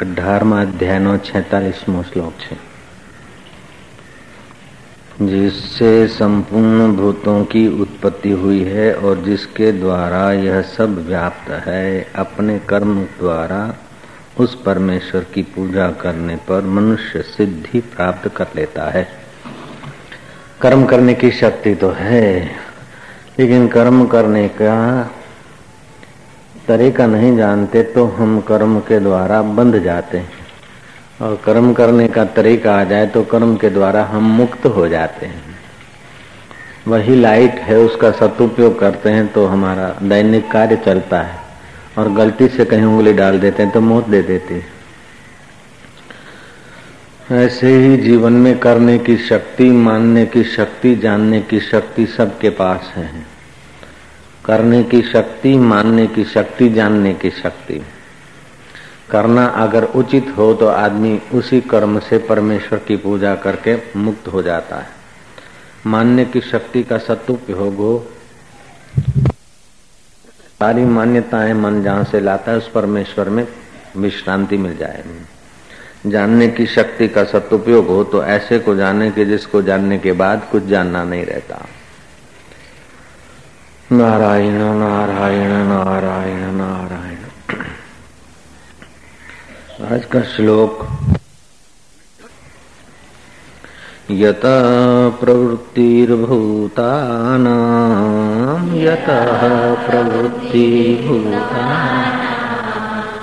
અઢારમા અધ્યાયનો છેતાલીસમો શ્લોક છે जिससे संपूर्ण भूतों की उत्पत्ति हुई है और जिसके द्वारा यह सब व्याप्त है अपने कर्म द्वारा उस परमेश्वर की पूजा करने पर मनुष्य सिद्धि प्राप्त कर लेता है कर्म करने की शक्ति तो है लेकिन कर्म करने का तरीका नहीं जानते तो हम कर्म के द्वारा बंध जाते हैं। और कर्म करने का तरीका आ जाए तो कर्म के द्वारा हम मुक्त हो जाते हैं। वही लाइट है, उसका सदुपयोग करते हैं तो हमारा दैनिक कार्य चलता है। और गलती से कहीं उंगली डाल देते हैं तो मौत दे देती है। ऐसे ही जीवन में करने की शक्ति, मानने की शक्ति, जानने की शक्ति सबके पास है। करने की शक्ति, मानने की शक्ति, जानने की शक्ति। करना अगर उचित हो तो आदमी उसी कर्म से परमेश्वर की पूजा करके मुक्त हो जाता है। मानने की शक्ति का सदुपयोग हो सारी मान्यताएँ मन जहाँ से लाता है, उस परमेश्वर में विश्रांति मिल जाए जानने की शक्ति का सदुपयोग हो तो ऐसे को जाने के, जिसको जानने के बाद कुछ जानना नहीं रहता। नारायण नारायण नारायण नारायण। आज का श्लोक यत प्रवृत्तिर्भूतानां यतः प्रवृत्तिर्भूता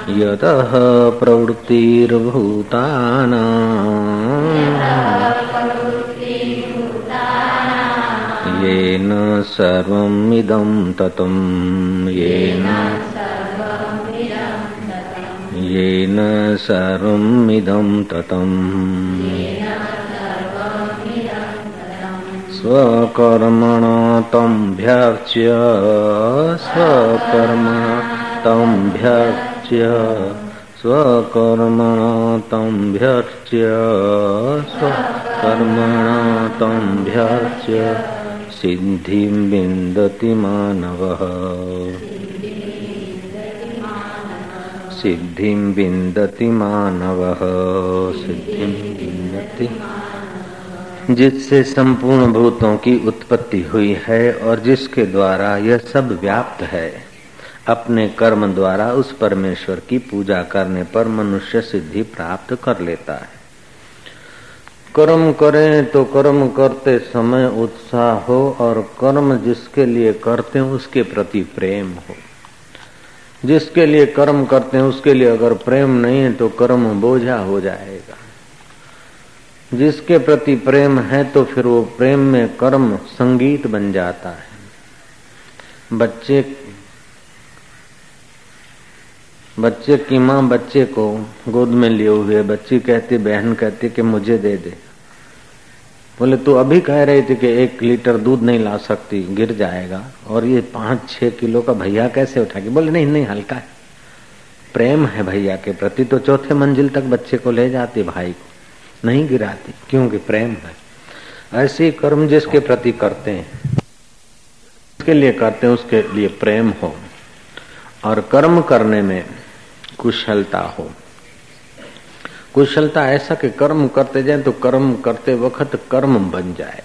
यतः प्रवृत्तिर्भूतानां। येन सर्वमिदं ततं येन येन सर्वमिदं ततम्। स्वकर्मणा स्वकर्मणा तम्भ्यर्च्य स्वकर्मणा तम्भ्यर्च्य सिद्धिं विन्दति मानवः। सिद्धिं विन्दति मानव। सिद्धिं जिससे संपूर्ण भूतों की उत्पत्ति हुई है और जिसके द्वारा यह सब व्याप्त है, अपने कर्म द्वारा उस परमेश्वर की पूजा करने पर मनुष्य सिद्धि प्राप्त कर लेता है। कर्म करें तो कर्म करते समय उत्साह हो और कर्म जिसके लिए करते हैं उसके प्रति प्रेम हो। जिसके लिए कर्म करते हैं उसके लिए अगर प्रेम नहीं है तो कर्म बोझा हो जाएगा। जिसके प्रति प्रेम है तो फिर वो प्रेम में कर्म संगीत बन जाता है। बच्चे बच्चे की माँ बच्चे को गोद में लिए हुए बच्ची कहती, बहन कहती कि मुझे दे दे। बोले, तू अभी कह रही थी कि एक लीटर दूध नहीं ला सकती, गिर जाएगा, और ये पाँच छह किलो का भैया कैसे उठाएगी? बोले, नहीं नहीं, हल्का है। प्रेम है भैया के प्रति तो चौथे मंजिल तक बच्चे को ले जाती भाई को। नहीं गिराती, क्योंकि प्रेम है। ऐसे कर्म जिसके प्रति करते हैं उसके लिए करते हैं, उसके लिए प्रेम हो, और कर्म करने में कुशलता हो। कुशलता ऐसा कि कर्म करते जाए तो कर्म करते वक्त कर्म बन जाए।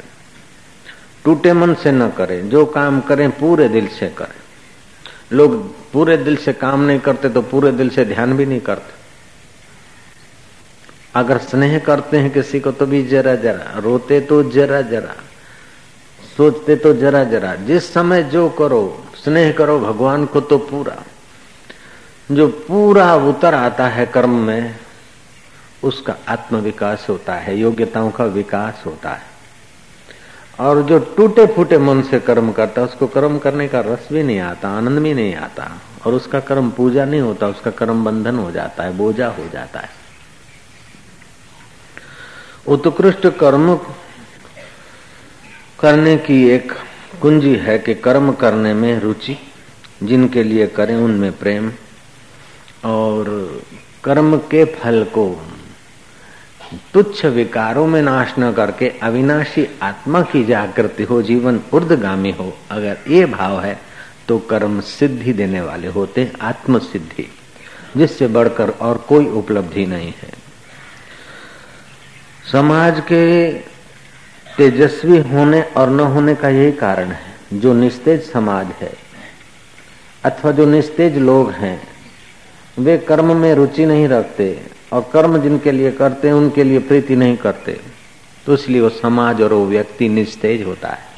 टूटे मन से न करें, जो काम करें पूरे दिल से करें। लोग पूरे दिल से काम नहीं करते तो पूरे दिल से ध्यान भी नहीं करते। अगर स्नेह करते हैं किसी को तो भी जरा जरा, रोते तो जरा जरा, सोचते तो जरा जरा। जिस समय जो करो, स्नेह करो भगवान को तो पूरा। जो पूरा उतर आता है कर्म में उसका आत्म विकास होता है, योग्यताओं का विकास होता है। और जो टूटे फूटे मन से कर्म करता है, उसको कर्म करने का रस भी नहीं आता, आनंद भी नहीं आता। और उसका कर्म पूजा नहीं होता, उसका कर्म बंधन हो जाता है, बोझा हो जाता है। उत्कृष्ट कर्म करने की एक कुंजी है कि कर्म करने में रुचि, जिनके लिए करें उनमें प्रेम। और कर्म के फल को तुच्छ विकारों में नाश न करके अविनाशी आत्मा की जागृति हो, जीवन उर्दगामी हो। अगर ये भाव है तो कर्म सिद्धि देने वाले होते आत्म सिद्धि जिससे बढ़कर और कोई उपलब्धि नहीं है। समाज के तेजस्वी होने और न होने का यही कारण है, जो निस्तेज समाज है, अथवा जो निस्तेज लोग हैं, वे कर्म में रुचि नहीं रखते और कर्म जिनके लिए करते हैं, उनके लिए प्रीति नहीं करते। तो इसलिए वो समाज और वो व्यक्ति निस्तेज होता है।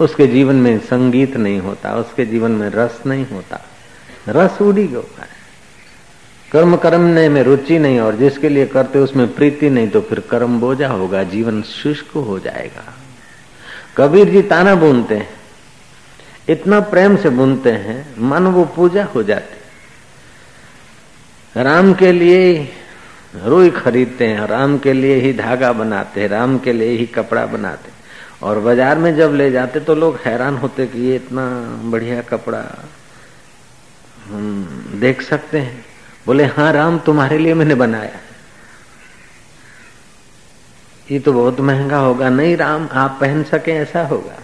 उसके जीवन में संगीत नहीं होता, उसके जीवन में रस नहीं होता। रस उड़ी होता है। कर्म करने में रुचि नहीं, और जिसके लिए करते उसमें प्रीति नहीं तो फिर कर्म बोझा होगा, जीवन शुष्क हो जाएगा। कबीर जी ताना बुनते हैं। इतना प्रेम से बुनते हैं, मन वो पूजा हो जाती। राम के लिए रुई खरीदते हैं राम के लिए ही धागा बनाते हैं, राम के लिए ही कपड़ा बनाते और बाज़ार में जब ले जाते तो लोग हैरान होते कि ये इतना बढ़िया कपड़ा देख सकते हैं। बोले हाँ राम, तुम्हारे लिए मैंने बनाया ये तो बहुत महँगा होगा। नहीं, राम, आप पहन सके, ऐसा होगा।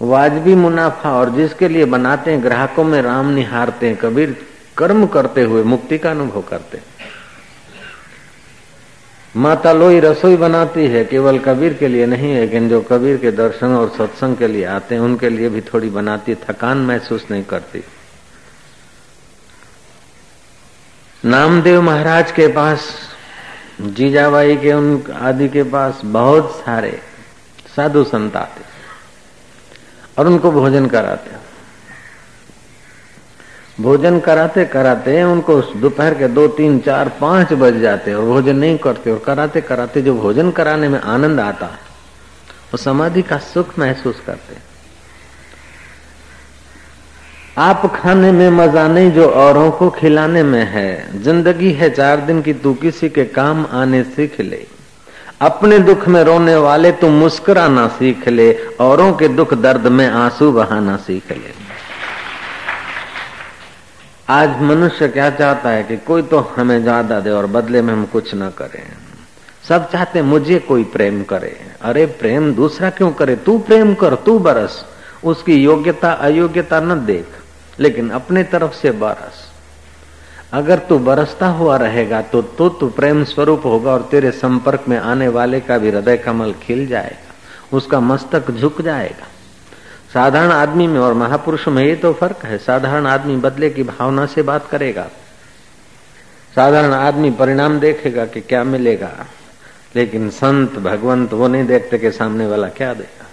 वाजबी मुनाफा, और जिसके लिए बनाते हैं, ग्राहकों में राम निहारते हैं। कबीर कर्म करते हुए, मुक्ति का अनुभव करते माता लोई रसोई बनाती है, केवल कबीर के लिए नहीं है लेकिन जो कबीर के दर्शन और सत्संग के लिए आते हैं, उनके लिए भी थोड़ी बनाती, थकान महसूस नहीं करती। नामदेव महाराज के पास, जीजाबाई के, उन आदि के पास बहुत सारे साधु संत आते और उनको भोजन कराते भोजन कराते कराते उनको दोपहर के दो, तीन, चार, पाँच बज जाते और भोजन नहीं करते। और कराते कराते जो भोजन कराने में आनंद आता है वो समाधि का सुख महसूस करते। आप खाने में मज़ा नहीं जो औरों को खिलाने में है। ज़िंदगी है चार दिन की, तू किसी के काम आने सीख ले। अपने दुख में रोने वाले तू मुस्कुराना सीख ले। औरों के दुख दर्द में आँसू बहाना सीख ले। आज मनुष्य क्या चाहता है कि कोई तो हमें ज़्यादा दे और बदले में हम कुछ न करें। सब चाहते मुझे कोई प्रेम करे। अरे प्रेम दूसरा क्यों करे? तू प्रेम कर, तू बरस। उसकी योग्यता, अयोग्यता न देख, लेकिन अपने तरफ़ से बरस। अगर तू बरसता हुआ रहेगा तो तू तो प्रेम स्वरूप होगा और तेरे संपर्क में आने वाले का भी हृदय कमल खिल जाएगा। उसका मस्तक झुक जाएगा। साधारण आदमी में और महापुरुष में ये तो फ़र्क है। साधारण आदमी बदले की भावना से बात करेगा। साधारण आदमी परिणाम देखेगा कि क्या मिलेगा। लेकिन संत, भगवंत, वो नहीं देखते कि सामने वाला क्या देगा।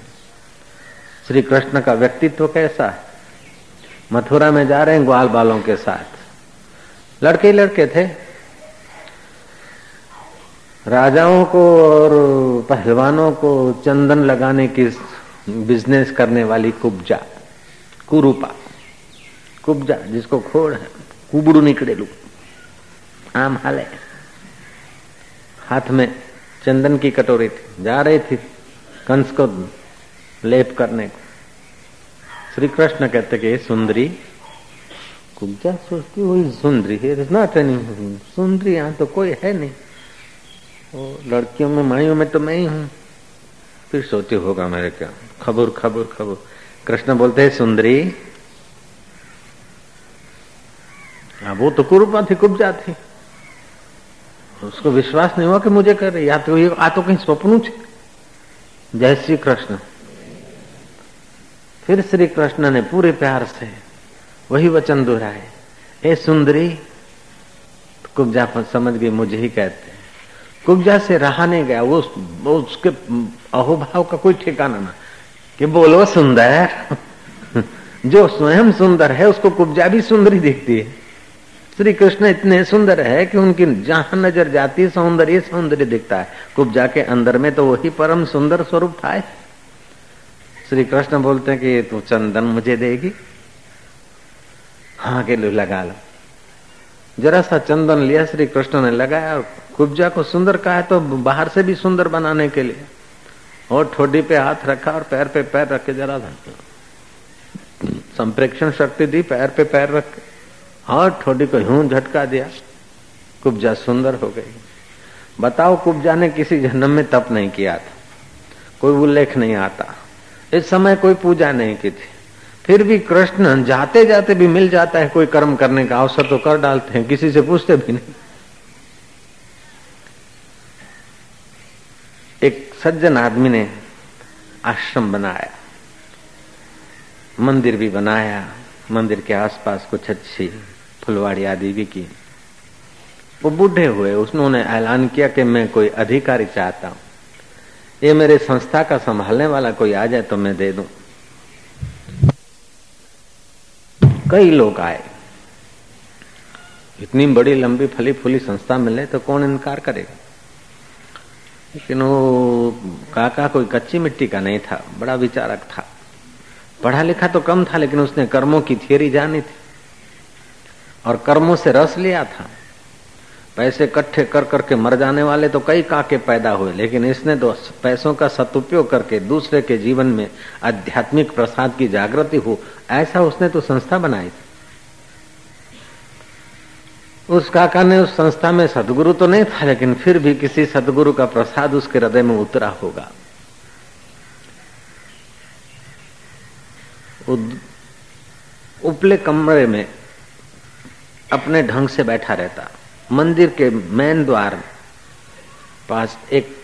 श्री कृष्ण का व्यक्तित्व कैसा है? मथुरा में जा रहे हैं ग्वाल बालों के साथ। लड़के ही लड़के थे। राजाओं को और पहलवानों को चंदन लगाने की बिज़नेस करने वाली कुब्जा, कुरूपा। कुब्जा जिसको खोड़ है, कुबड़ू निकले लू। आम हाले। हाथ में चंदन की कटोरी थी। जा रही थी कंस को लेप करने को। श्री कृष्ण कहते कि सुंदरी, कुब्जा सोचती हुई सुंदरी, है नॉट एनी सुंदरी यहाँ तो कोई है नहीं। वो लड़कियों में माइयों में तो मैं ही हूँ। फिर सोचे होगा मेरे क्या? खबर खबर खबर। कृष्ण बोलते हैं, सुंदरी हाँ वो तो कुरूपा थी, कुब्जा थी। उसको विश्वास नहीं हुआ कि मुझे कर रही या तो ये आ तो कहीं स्वप्न थे जय श्री कृष्ण फिर श्री कृष्ण ने पूरे प्यार से वही वचन दोहराए। ए सुंदरी कुब्जा समझ गई, मुझे ही कहते कुब्जा से रहा नहीं गया। वो, उसके अहोभाव का कोई ठिकाना ना। कि बोलो सुंदर। जो स्वयं सुंदर है उसको कुब्जा भी सुंदरी दिखती है। श्री कृष्ण इतने सुंदर है कि उनकी जहाँ नज़र जाती है सौंदर्य सौंदर्य दिखता है। कुब्जा के अंदर में तो वही परम सुंदर स्वरूप था श्री कृष्ण बोलते हैं कि तू चंदन मुझे देगी। हाँ के लगा लो। जरा सा चंदन लिया श्री कृष्ण ने लगाया और कुब्जा को सुंदर कहा है तो बाहर से भी सुंदर बनाने के लिए। और ठोडी पे हाथ रखा और पैर पे पैर रख के जरा संप्रेक्षण शक्ति दी, पैर पे पैर रख और ठोडी को यूँ झटका दिया, कुब्जा सुंदर हो गई। बताओ, कुब्जा ने किसी जन्म में तप नहीं किया था। कोई उल्लेख नहीं आता। इस समय कोई पूजा नहीं की थी। फिर भी कृष्ण जाते जाते भी मिल जाता है, कोई कर्म करने का अवसर तो कर डालते हैं, किसी से पूछते भी नहीं। एक सज्जन आदमी ने आश्रम बनाया, मंदिर भी बनाया, मंदिर के आसपास कुछ अच्छी फुलवाड़ी आदि भी की। वो बूढ़े हुए, उसने ऐलान किया कि मैं कोई अधिकारी चाहता हूँ। ये मेरे संस्था का संभालने वाला कोई आ जाए तो मैं दे दूँ। कई लोग आए। इतनी बड़ी लंबी फली फूली संस्था मिले तो कौन इनकार करेगा? लेकिन वो काका कोई कच्ची मिट्टी का नहीं था, बड़ा विचारक था। पढ़ा लिखा तो कम था, लेकिन उसने कर्मों की थियरी जानी थी। और कर्मों से रस लिया था। पैसे इकट्ठे कर करके मर जाने वाले तो कई काके पैदा हुए, लेकिन इसने तो पैसों का सदुपयोग करके दूसरे के जीवन में आध्यात्मिक प्रसाद की जागृति हो, ऐसा उसने तो संस्था बनाई थी। उस काका ने उस संस्था में सदगुरु तो नहीं था, लेकिन फिर भी किसी सदगुरु का प्रसाद उसके हृदय में उतरा होगा। उपले कमरे में अपने ढंग से बैठा रहता। मंदिर के मेन द्वार पास एक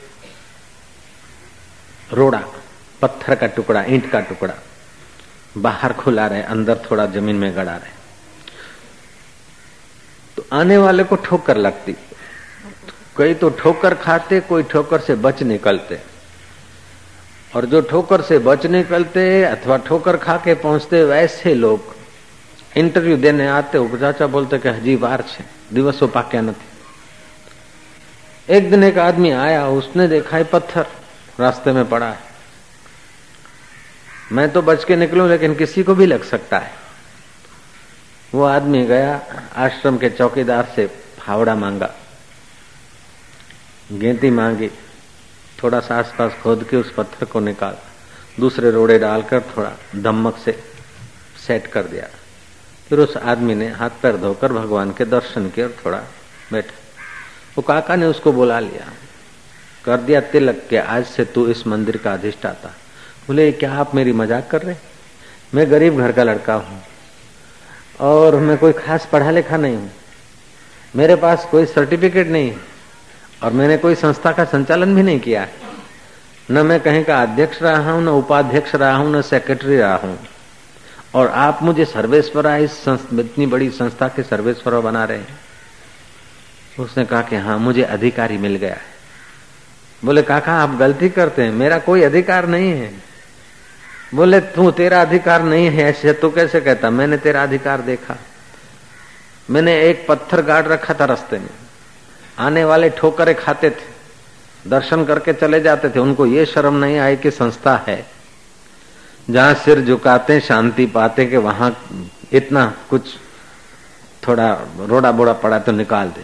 रोड़ा, पत्थर का टुकड़ा, ईंट का टुकड़ा, बाहर खुला रहे, अंदर थोड़ा ज़मीन में गड़ा रहे। तो आने वाले को ठोकर लगती कई तो ठोकर खाते कोई ठोकर से बच निकलते और जो ठोकर से बच निकलते अथवा ठोकर खा के पहुंचते वैसे लोग इंटरव्यू देने आते हो चाचा बोलते कि हजी वार छे દિવસો પાક્યા નથી एक दिन एक आदमी आया उसने देखा है पत्थर रास्ते में पड़ा है मैं तो बच के निकलूं लेकिन किसी को भी लग सकता है वो आदमी गया, आश्रम के चौकीदार से फावड़ा मांगा। गेंती मांगी, थोड़ा सा आसपास खोद के उस पत्थर को निकाल। दूसरे रोड़े डालकर थोड़ा धमक से सेट कर दिया। फिर उस आदमी ने हाथ पैर धोकर भगवान के दर्शन किए और थोड़ा बैठा। वो काका ने उसको बुला लिया। कर दिया तिलक के आज से तू इस मंदिर का अधिष्ठाता। बोले, क्या आप मेरी मज़ाक कर रहे मैं गरीब घर का लड़का हूँ। और मैं कोई खास पढ़ा लिखा नहीं हूँ। मेरे पास कोई सर्टिफिकेट नहीं है और मैंने कोई संस्था का संचालन भी नहीं किया न मैं कहीं का अध्यक्ष रहा हूँ, न उपाध्यक्ष रहा हूँ, न सेक्रेटरी रहा हूँ। और आप मुझे सर्वेश्वरा, इस इतनी बड़ी संस्था के सर्वेश्वरा बना रहे हैं। उसने कहा कि हाँ मुझे अधिकारी मिल गया है। बोले, काका, आप गलती करते हैं, मेरा कोई अधिकार नहीं है। बोले, तू तेरा अधिकार नहीं है ऐसे तो कैसे कहता? मैंने तेरा अधिकार देखा। मैंने एक पत्थर गाड़ रखा था रास्ते में। आने वाले ठोकरे खाते थे, दर्शन करके चले जाते थे। उनको ये शर्म नहीं आई कि संस्था है। जहाँ सिर झुकाते, शांति पाते कि वहाँ इतना कुछ थोड़ा रोड़ा बोड़ा पड़ा तो निकाल दे।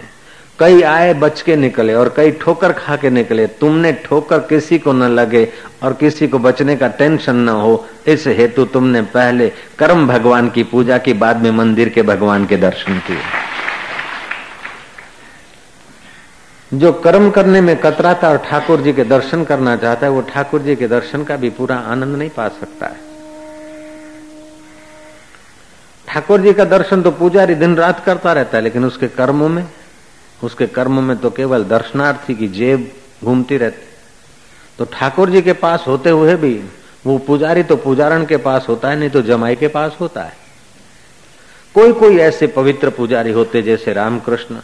कई आए बच के निकले और कई ठोकर खा के निकले। तुमने ठोकर किसी को न लगे और किसी को बचने का टेंशन न हो। इस हेतु तुमने पहले कर्म भगवान की पूजा की, बाद में मंदिर के भगवान के दर्शन किए। जो कर्म करने में कतराता और ठाकुर जी के दर्शन करना चाहता है, वो ठाकुर जी के दर्शन का भी पूरा आनंद नहीं पा सकता है। ठाकुर जी का दर्शन तो पुजारी दिन रात करता रहता है, लेकिन उसके कर्मों में उसके कर्म में तो केवल दर्शनार्थी की जेब घूमती रहती। तो ठाकुर जी के पास होते हुए भी, वो पुजारी तो पुजारण के पास होता है, नहीं तो जमाई के पास होता है। कोई कोई ऐसे पवित्र पुजारी होते जैसे रामकृष्ण।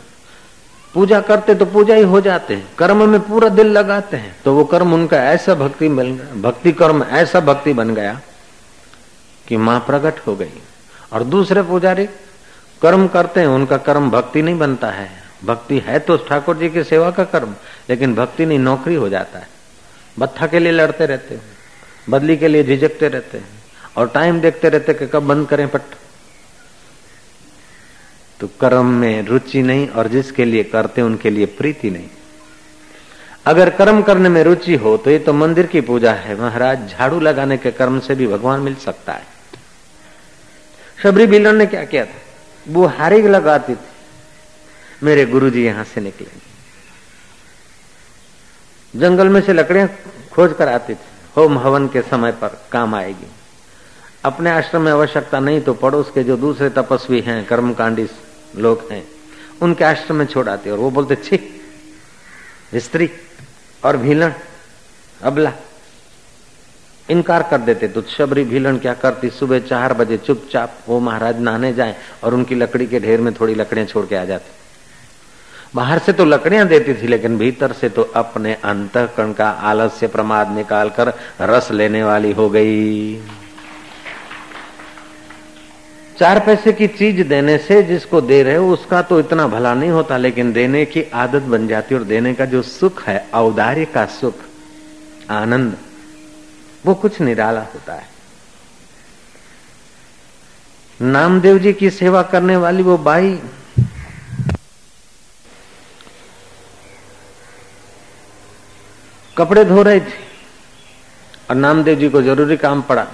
पूजा करते तो पूजा ही हो जाते हैं, कर्म में पूरा दिल लगाते हैं। तो वो कर्म उनका ऐसा भक्ति बन गया, भक्ति कर्म ऐसा भक्ति बन गया कि माँ प्रकट हो गई। और दूसरे पुजारी, कर्म करते हैं, उनका कर्म भक्ति नहीं बनता है। भक्ति है तो ठाकुर जी की सेवा का कर्म, लेकिन भक्ति नहीं, नौकरी हो जाता है। बत्था के लिए लड़ते रहते हैं, बदली के लिए झिझकते रहते हैं, और टाइम देखते रहते कि कब बंद करें पट्ट तो कर्म में रुचि नहीं, और जिसके लिए करते उनके लिए प्रीति नहीं। अगर कर्म करने में रुचि हो तो ये तो मंदिर की पूजा है। महाराज, झाड़ू लगाने के कर्म से भी भगवान मिल सकता है। शबरी बिलन ने क्या किया था? वो हारी लगाती थी। मेरे गुरुजी यहाँ से निकले। जंगल में से लकड़ियाँ खोज कर आती थी। होम हवन के समय पर काम आएगी। अपने आश्रम में आवश्यकता नहीं तो पड़ोस के जो दूसरे तपस्वी हैं, कर्मकांडी लोग हैं, उनके आश्रम में छोड़ाते और वो बोलते, छी, स्त्री और भीलन, अबला, इनकार कर देते। तो शबरी भीलन क्या करती? सुबह चार बजे चुपचाप वो महाराज नहाने जाए और उनकी लकड़ी के ढेर में थोड़ी लकड़ियाँ छोड़ के आ जाती। बाहर से तो लकड़ियाँ देती थी, लेकिन भीतर से तो अपने अंत अंतकरण का आलस्य प्रमाद निकालकर रस लेने वाली हो गई। चार पैसे की चीज़ देने से जिसको दे रहे हो, उसका तो इतना भला नहीं होता, लेकिन देने की आदत बन जाती और देने का जो सुख है, औदार्य का सुख, आनंद, वो कुछ निराला होता है। नामदेव जी की सेवा करने वाली वो बाई कपड़े धो रही थी और नामदेव जी को ज़रूरी काम पड़ा।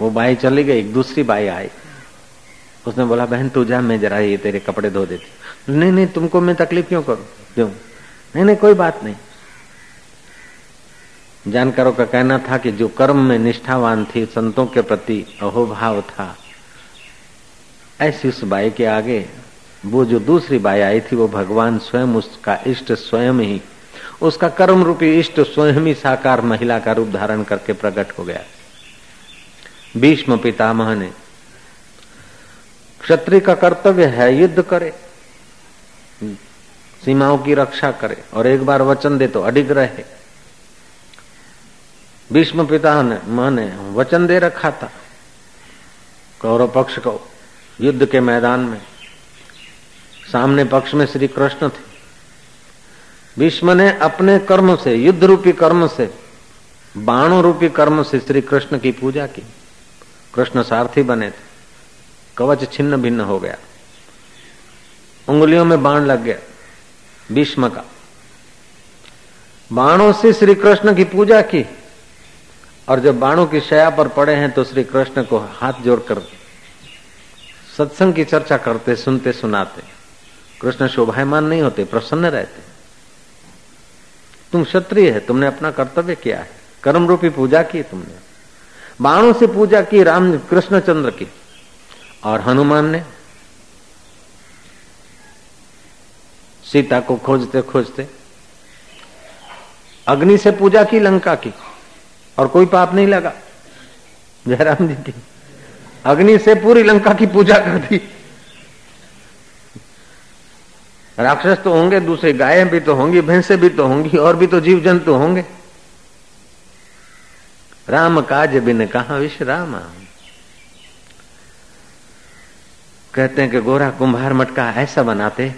वो बाई चली गई, एक दूसरी बाई आई। उसने बोला, बहन, तू जा, मैं जरा ये तेरे कपड़े धो देती नहीं नहीं, तुमको मैं तकलीफ़ क्यों करूँ? क्यों? नहीं नहीं, कोई बात नहीं। जानकारों का कहना था कि जो कर्म में निष्ठावान थी, संतों के प्रति अहोभाव था। ऐसी उस बाई के आगे वो जो दूसरी बाई आई थी, वो भगवान स्वयं, उसका इष्ट स्वयं ही, उसका कर्म रूपी इष्ट स्वयं ही साकार महिला का रूप धारण करके प्रकट हो गया। भीष्म पितामह ने, क्षत्रिय का कर्तव्य है, युद्ध करे, सीमाओं की रक्षा करे, और एक बार वचन दे तो अडिग रहे। भीष्म पिता ने माँ ने वचन दे रखा था, कौरव पक्ष को युद्ध के मैदान में। सामने पक्ष में श्री कृष्ण थे। भीष्म ने अपने कर्म से युद्ध रूपी कर्म से बाणों रूपी कर्म से श्री कृष्ण की पूजा की। कृष्ण सारथी बने थे। कवच छिन्न भिन्न हो गया। उंगलियों में बाण लग गया, भीष्म का। बाणों से श्री कृष्ण की पूजा की। और जब बाणों की शया पर पड़े हैं तो श्री कृष्ण को हाथ जोड़कर सत्संग की चर्चा करते, सुनते, सुनाते। कृष्ण शोभायमान नहीं होते, प्रसन्न रहते। तुम क्षत्रिय है, तुमने अपना कर्तव्य किया है। कर्म रूपी पूजा की तुमने। बाणों से पूजा की, राम कृष्णचंद्र की। और हनुमान ने। सीता को खोजते खोजते। अग्नि से पूजा की, लंका की। और कोई पाप नहीं लगा। जयराम जी की। अग्नि से पूरी लंका की पूजा कर दी। राक्षस तो होंगे, दूसरे गायें भी तो होंगी, भैंसे भी तो होंगी, और भी तो जीव जंतु होंगे। राम काज बिन कहा विश्राम? कहते हैं कि गोरा कुंभार मटका ऐसा बनाते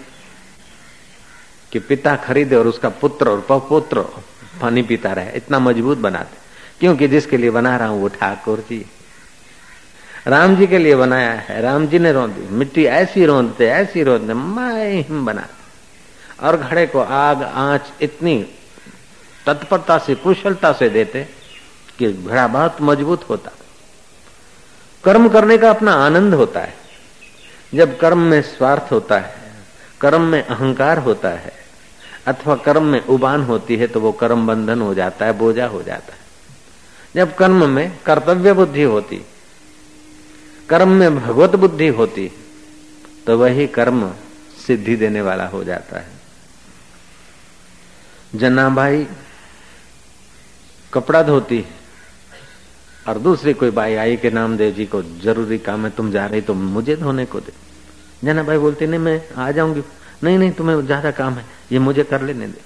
कि पिता खरीदे और उसका पुत्र और पपुत्र पानी पीता रहे, इतना मज़बूत बनाते। क्योंकि जिसके लिए बना रहा हूँ वो ठाकुर जी। राम जी के लिए बनाया है। राम जी ने रोंदी मिट्टी ऐसी रोंदते ऐसी रोंदते मैं हिम बनाते और घड़े को आग, आँच इतनी तत्परता से, कुशलता से देते कि घड़ा बहुत मज़बूत होता। कर्म करने का अपना आनंद होता है। जब कर्म में स्वार्थ होता है, कर्म में अहंकार होता है, अथवा कर्म में उबान होती है तो वो कर्म बंधन हो जाता है, बोझा हो जाता है। जब कर्म में कर्तव्य बुद्धि होती कर्म में भगवत बुद्धि होती तो वही कर्म सिद्धि देने वाला हो जाता है। जन्नाबाई कपड़ा धोती और दूसरी कोई बाई आई के नाम देव जी को, ज़रूरी काम है, तुम जा रही तो मुझे धोने को दे। जना भाई बोलती, नहीं, मैं आ जाऊँगी। नहीं नहीं, तुम्हें ज़्यादा काम है, ये मुझे कर लेने दे।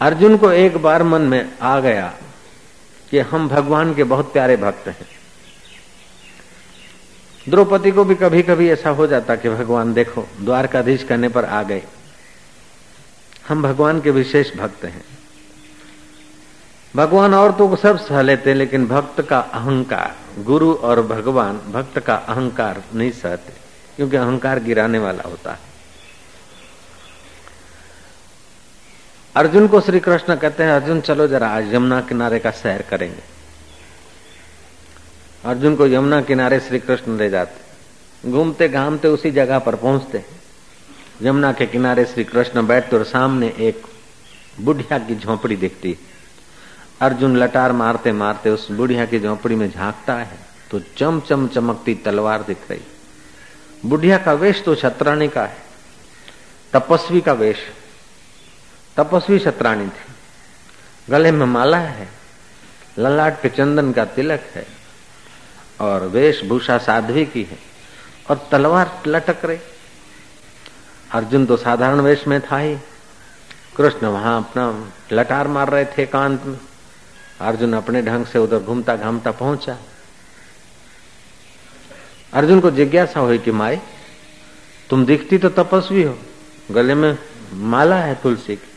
अर्जुन को एक बार मन में आ गया कि हम भगवान के बहुत प्यारे भक्त हैं। द्रौपदी को भी कभी कभी ऐसा हो जाता कि भगवान देखो, द्वारकाधीश करने पर आ गए। हम भगवान के विशेष भक्त हैं। भगवान और तो सब सह लेते लेकिन भक्त का अहंकार, गुरु और भगवान भक्त का अहंकार नहीं सहते, क्योंकि अहंकार गिराने वाला होता है। अर्जुन को श्री कृष्ण कहते हैं, अर्जुन, चलो जरा आज यमुना किनारे का सैर करेंगे। अर्जुन को यमुना किनारे श्री कृष्ण ले जाते। घूमते घामते उसी जगह पर पहुँचते। यमुना के किनारे श्री कृष्ण बैठते और सामने एक बुढ़िया की झोपड़ी दिखती। अर्जुन लटार मारते मारते उस बुढ़िया की झोपड़ी में झांकता है तो चम चम चमकती तलवार दिख रही। बुढ़िया का वेश तो छत्राणी का है, तपस्वी का वेश। तपस्वी छत्राणी थी। गले में माला है, ललाट पे चंदन का तिलक है। और वेशभूषा साध्वी की है। और तलवार लटक रही। अर्जुन तो साधारण वेश में था ही। कृष्ण वहाँ अपना लटार मार रहे थे कांत में। अर्जुन अपने ढंग से उधर घूमता घामता पहुँचा। अर्जुन को जिज्ञासा हुई कि, माई, तुम दिखती तो तपस्वी हो। गले में माला है तुलसी की।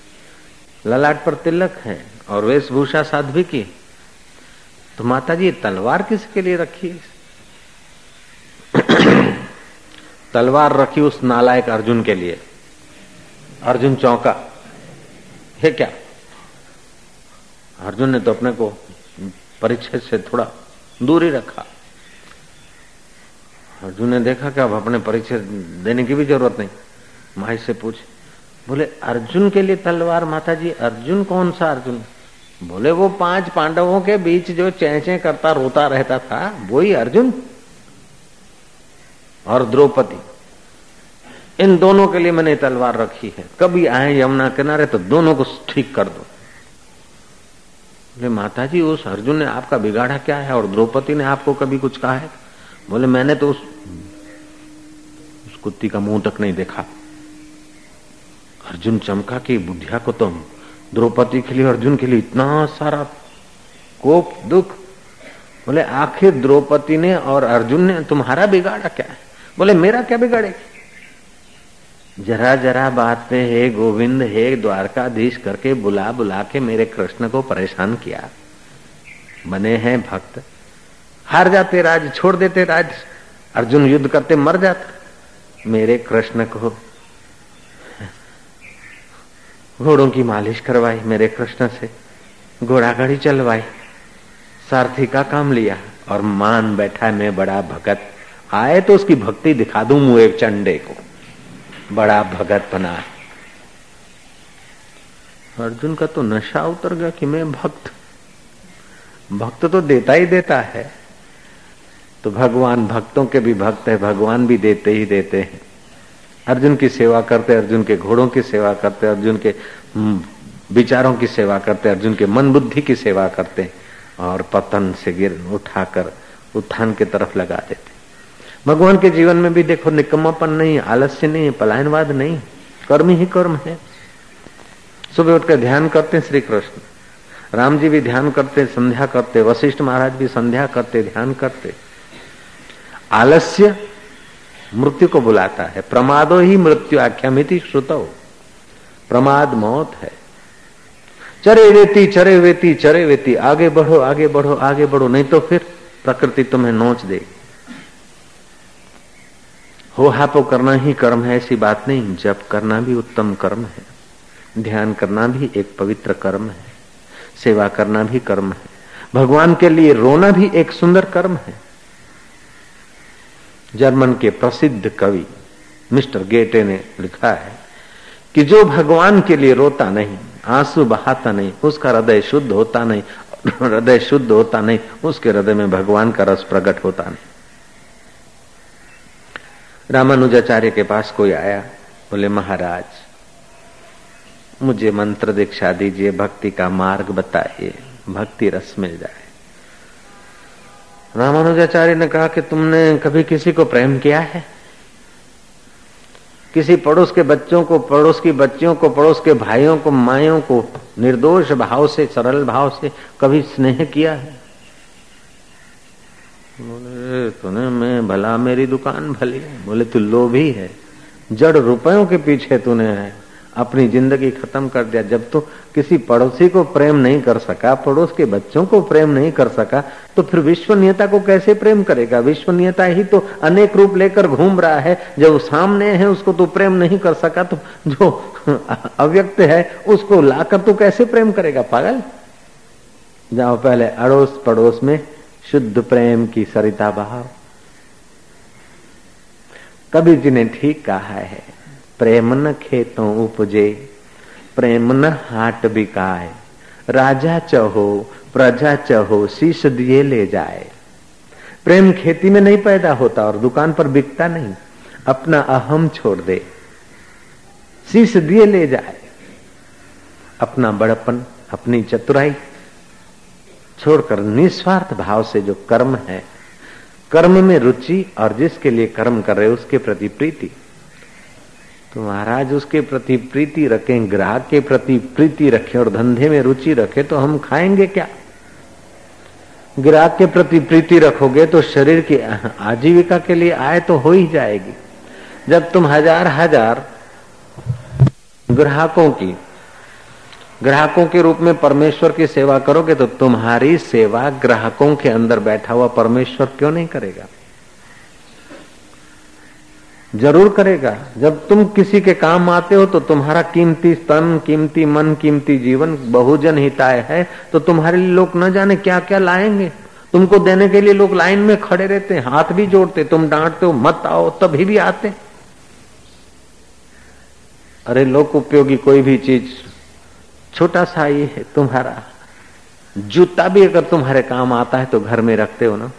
ललाट पर तिलक है और वेशभूषा साध्वी की तो माता जी तलवार किसके लिए रखी? तलवार रखी उस नालायक अर्जुन के लिए। अर्जुन चौंका। है क्या? अर्जुन ने तो अपने को परिचय से थोड़ा दूर ही रखा। अर्जुन ने देखा कि अब अपने परिचय देने की भी ज़रूरत नहीं। माई से पूछ, बोले, अर्जुन के लिए तलवार माता जी अर्जुन कौन सा अर्जुन? बोले वो पाँच पांडवों के बीच जो चेचे करता, रोता रहता था, वही अर्जुन और द्रौपदी। इन दोनों के लिए मैंने तलवार रखी है। कभी आए यमुना किनारे तो दोनों को ठीक कर दो। बोले माता जी उस अर्जुन ने आपका बिगाड़ा क्या है और द्रौपदी ने आपको कभी कुछ कहा है? बोले, मैंने तो उस उस कुत्ती का मुँह तक नहीं देखा। अर्जुन चमका की बुद्धिया को तो द्रौपदी के लिए, अर्जुन के लिए इतना सारा कोप, दुख। बोले, आखिर द्रौपदी ने और अर्जुन ने, तुम्हारा बिगाड़ा क्या है? बोले, मेरा क्या बिगाड़ेगी जरा जरा बात पे हे गोविंद, हे द्वारकाधीश, करके बुला बुला के मेरे कृष्ण को परेशान किया। बने हैं भक्त। हार जाते राज, छोड़ देते राज। अर्जुन युद्ध करते मर जाता। मेरे कृष्ण को घोड़ों की मालिश करवाई मेरे कृष्ण से। घोड़ा गाड़ी चलवाई। सारथी का काम लिया और मान बैठा मैं बड़ा भगत। आए तो उसकी भक्ति दिखा दू मुए चंडे को। बड़ा भगत बना अर्जुन का तो नशा उतर गया कि मैं भक्त। भक्त तो देता ही देता है। तो भगवान भक्तों के भी भक्त है, भगवान भी देते ही देते हैं। अर्जुन की सेवा करते अर्जुन के घोड़ों की सेवा करते अर्जुन के हम्म, विचारों की सेवा करते अर्जुन के मन बुद्धि की सेवा करते और पतन से गिर उठाकर उत्थान की तरफ़ लगा देते। भगवान के जीवन में भी देखो निकम्मापन नहीं आलस्य नहीं पलायनवाद नहीं कर्म ही कर्म है। सुबह उठकर ध्यान करते श्री कृष्ण राम जी भी ध्यान करते संध्या करते वशिष्ठ महाराज भी संध्या करते ध्यान करते। आलस्य मृत्यु को बुलाता है। प्रमादो ही मृत्यु आख्यामिति श्रुतो। प्रमाद मौत है। चरे वेती चरे वेती चरे वेती, आगे बढ़ो आगे बढ़ो आगे बढ़ो, नहीं तो फिर प्रकृति तुम्हें नोच देगी हो हापो करना ही कर्म है, ऐसी बात नहीं। जब करना भी उत्तम कर्म है। ध्यान करना भी एक पवित्र कर्म है। सेवा करना भी कर्म है। भगवान के लिए रोना भी एक सुंदर कर्म है। जर्मन के प्रसिद्ध कवि, मिस्टर गेटे ने लिखा है कि जो भगवान के लिए रोता नहीं, आँसू बहाता नहीं, उसका हृदय शुद्ध होता नहीं, हृदय शुद्ध होता नहीं, उसके हृदय में भगवान का रस प्रकट होता नहीं। रामानुजाचार्य के पास कोई आया, बोले, महाराज, मुझे मंत्र दीक्षा दीजिए, भक्ति का मार्ग बताइए, भक्ति रस मिल जाए। रामानुजाचार्य ने कहा कि तुमने कभी किसी को प्रेम किया है? किसी पड़ोस के बच्चों को, पड़ोस की बच्चियों को, पड़ोस के भाइयों को, मायों को निर्दोष भाव से, सरल भाव से कभी स्नेह किया है? बोले, तूने मैं, भला मेरी दुकान भली बोले, तू लोभी है। जड़ रुपयों के पीछे तूने है। अपनी ज़िंदगी खत्म कर दिया। जब तो किसी पड़ोसी को प्रेम नहीं कर सका, पड़ोस के बच्चों को प्रेम नहीं कर सका तो फिर विश्वनीयता को कैसे प्रेम करेगा? विश्वनीयता ही तो अनेक रूप लेकर घूम रहा है। जब सामने है, उसको तो प्रेम नहीं कर सका तो जो अव्यक्त है, उसको लाकर तो कैसे प्रेम करेगा? पागल? जाओ पहले अड़ोस पड़ोस में शुद्ध प्रेम की सरिता बहाव कबीर जी ने ठीक कहा है प्रेम न खेतों उपजे, प्रेम न हाट बिकाए। राजा चहो, प्रजा चहो, शीश दिए ले जाए। प्रेम खेती में नहीं पैदा होता और दुकान पर बिकता नहीं, अपना अहम छोड़ दे। शीश दिए ले जाए, अपना बड़पन, अपनी चतुराई छोड़कर निस्वार्थ भाव से जो कर्म है, कर्म में रुचि और जिसके लिए कर्म कर रहे उसके प्रति प्रीति। तो महाराज उसके प्रति प्रीति रखें, ग्राहक के प्रति प्रीति रखें और धंधे में रुचि रखें तो हम खाएँगे क्या? ग्राहक के प्रति प्रीति रखोगे तो शरीर की आजीविका के लिए आय तो हो ही जाएगी। जब तुम हज़ार हज़ार ग्राहकों की, ग्राहकों के रूप में परमेश्वर की सेवा करोगे तो तुम्हारी सेवा ग्राहकों के अंदर बैठा हुआ परमेश्वर क्यों नहीं करेगा? ज़रूर करेगा। जब तुम किसी के काम आते हो तो तुम्हारा कीमती तन कीमती मन, कीमती जीवन बहुजन हिताय है। तो तुम्हारे लिए लोग न जाने क्या क्या लाएँगे। तुमको देने के लिए लोग लाइन में खड़े रहते हैं, हाथ भी जोड़ते, तुम डांटते हो, मत आओ, तभी भी आते। अरे लोक उपयोगी कोई भी चीज़ छोटा सा ही है तुम्हारा। जूता भी अगर तुम्हारे काम आता है तो घर में रखते हो ना।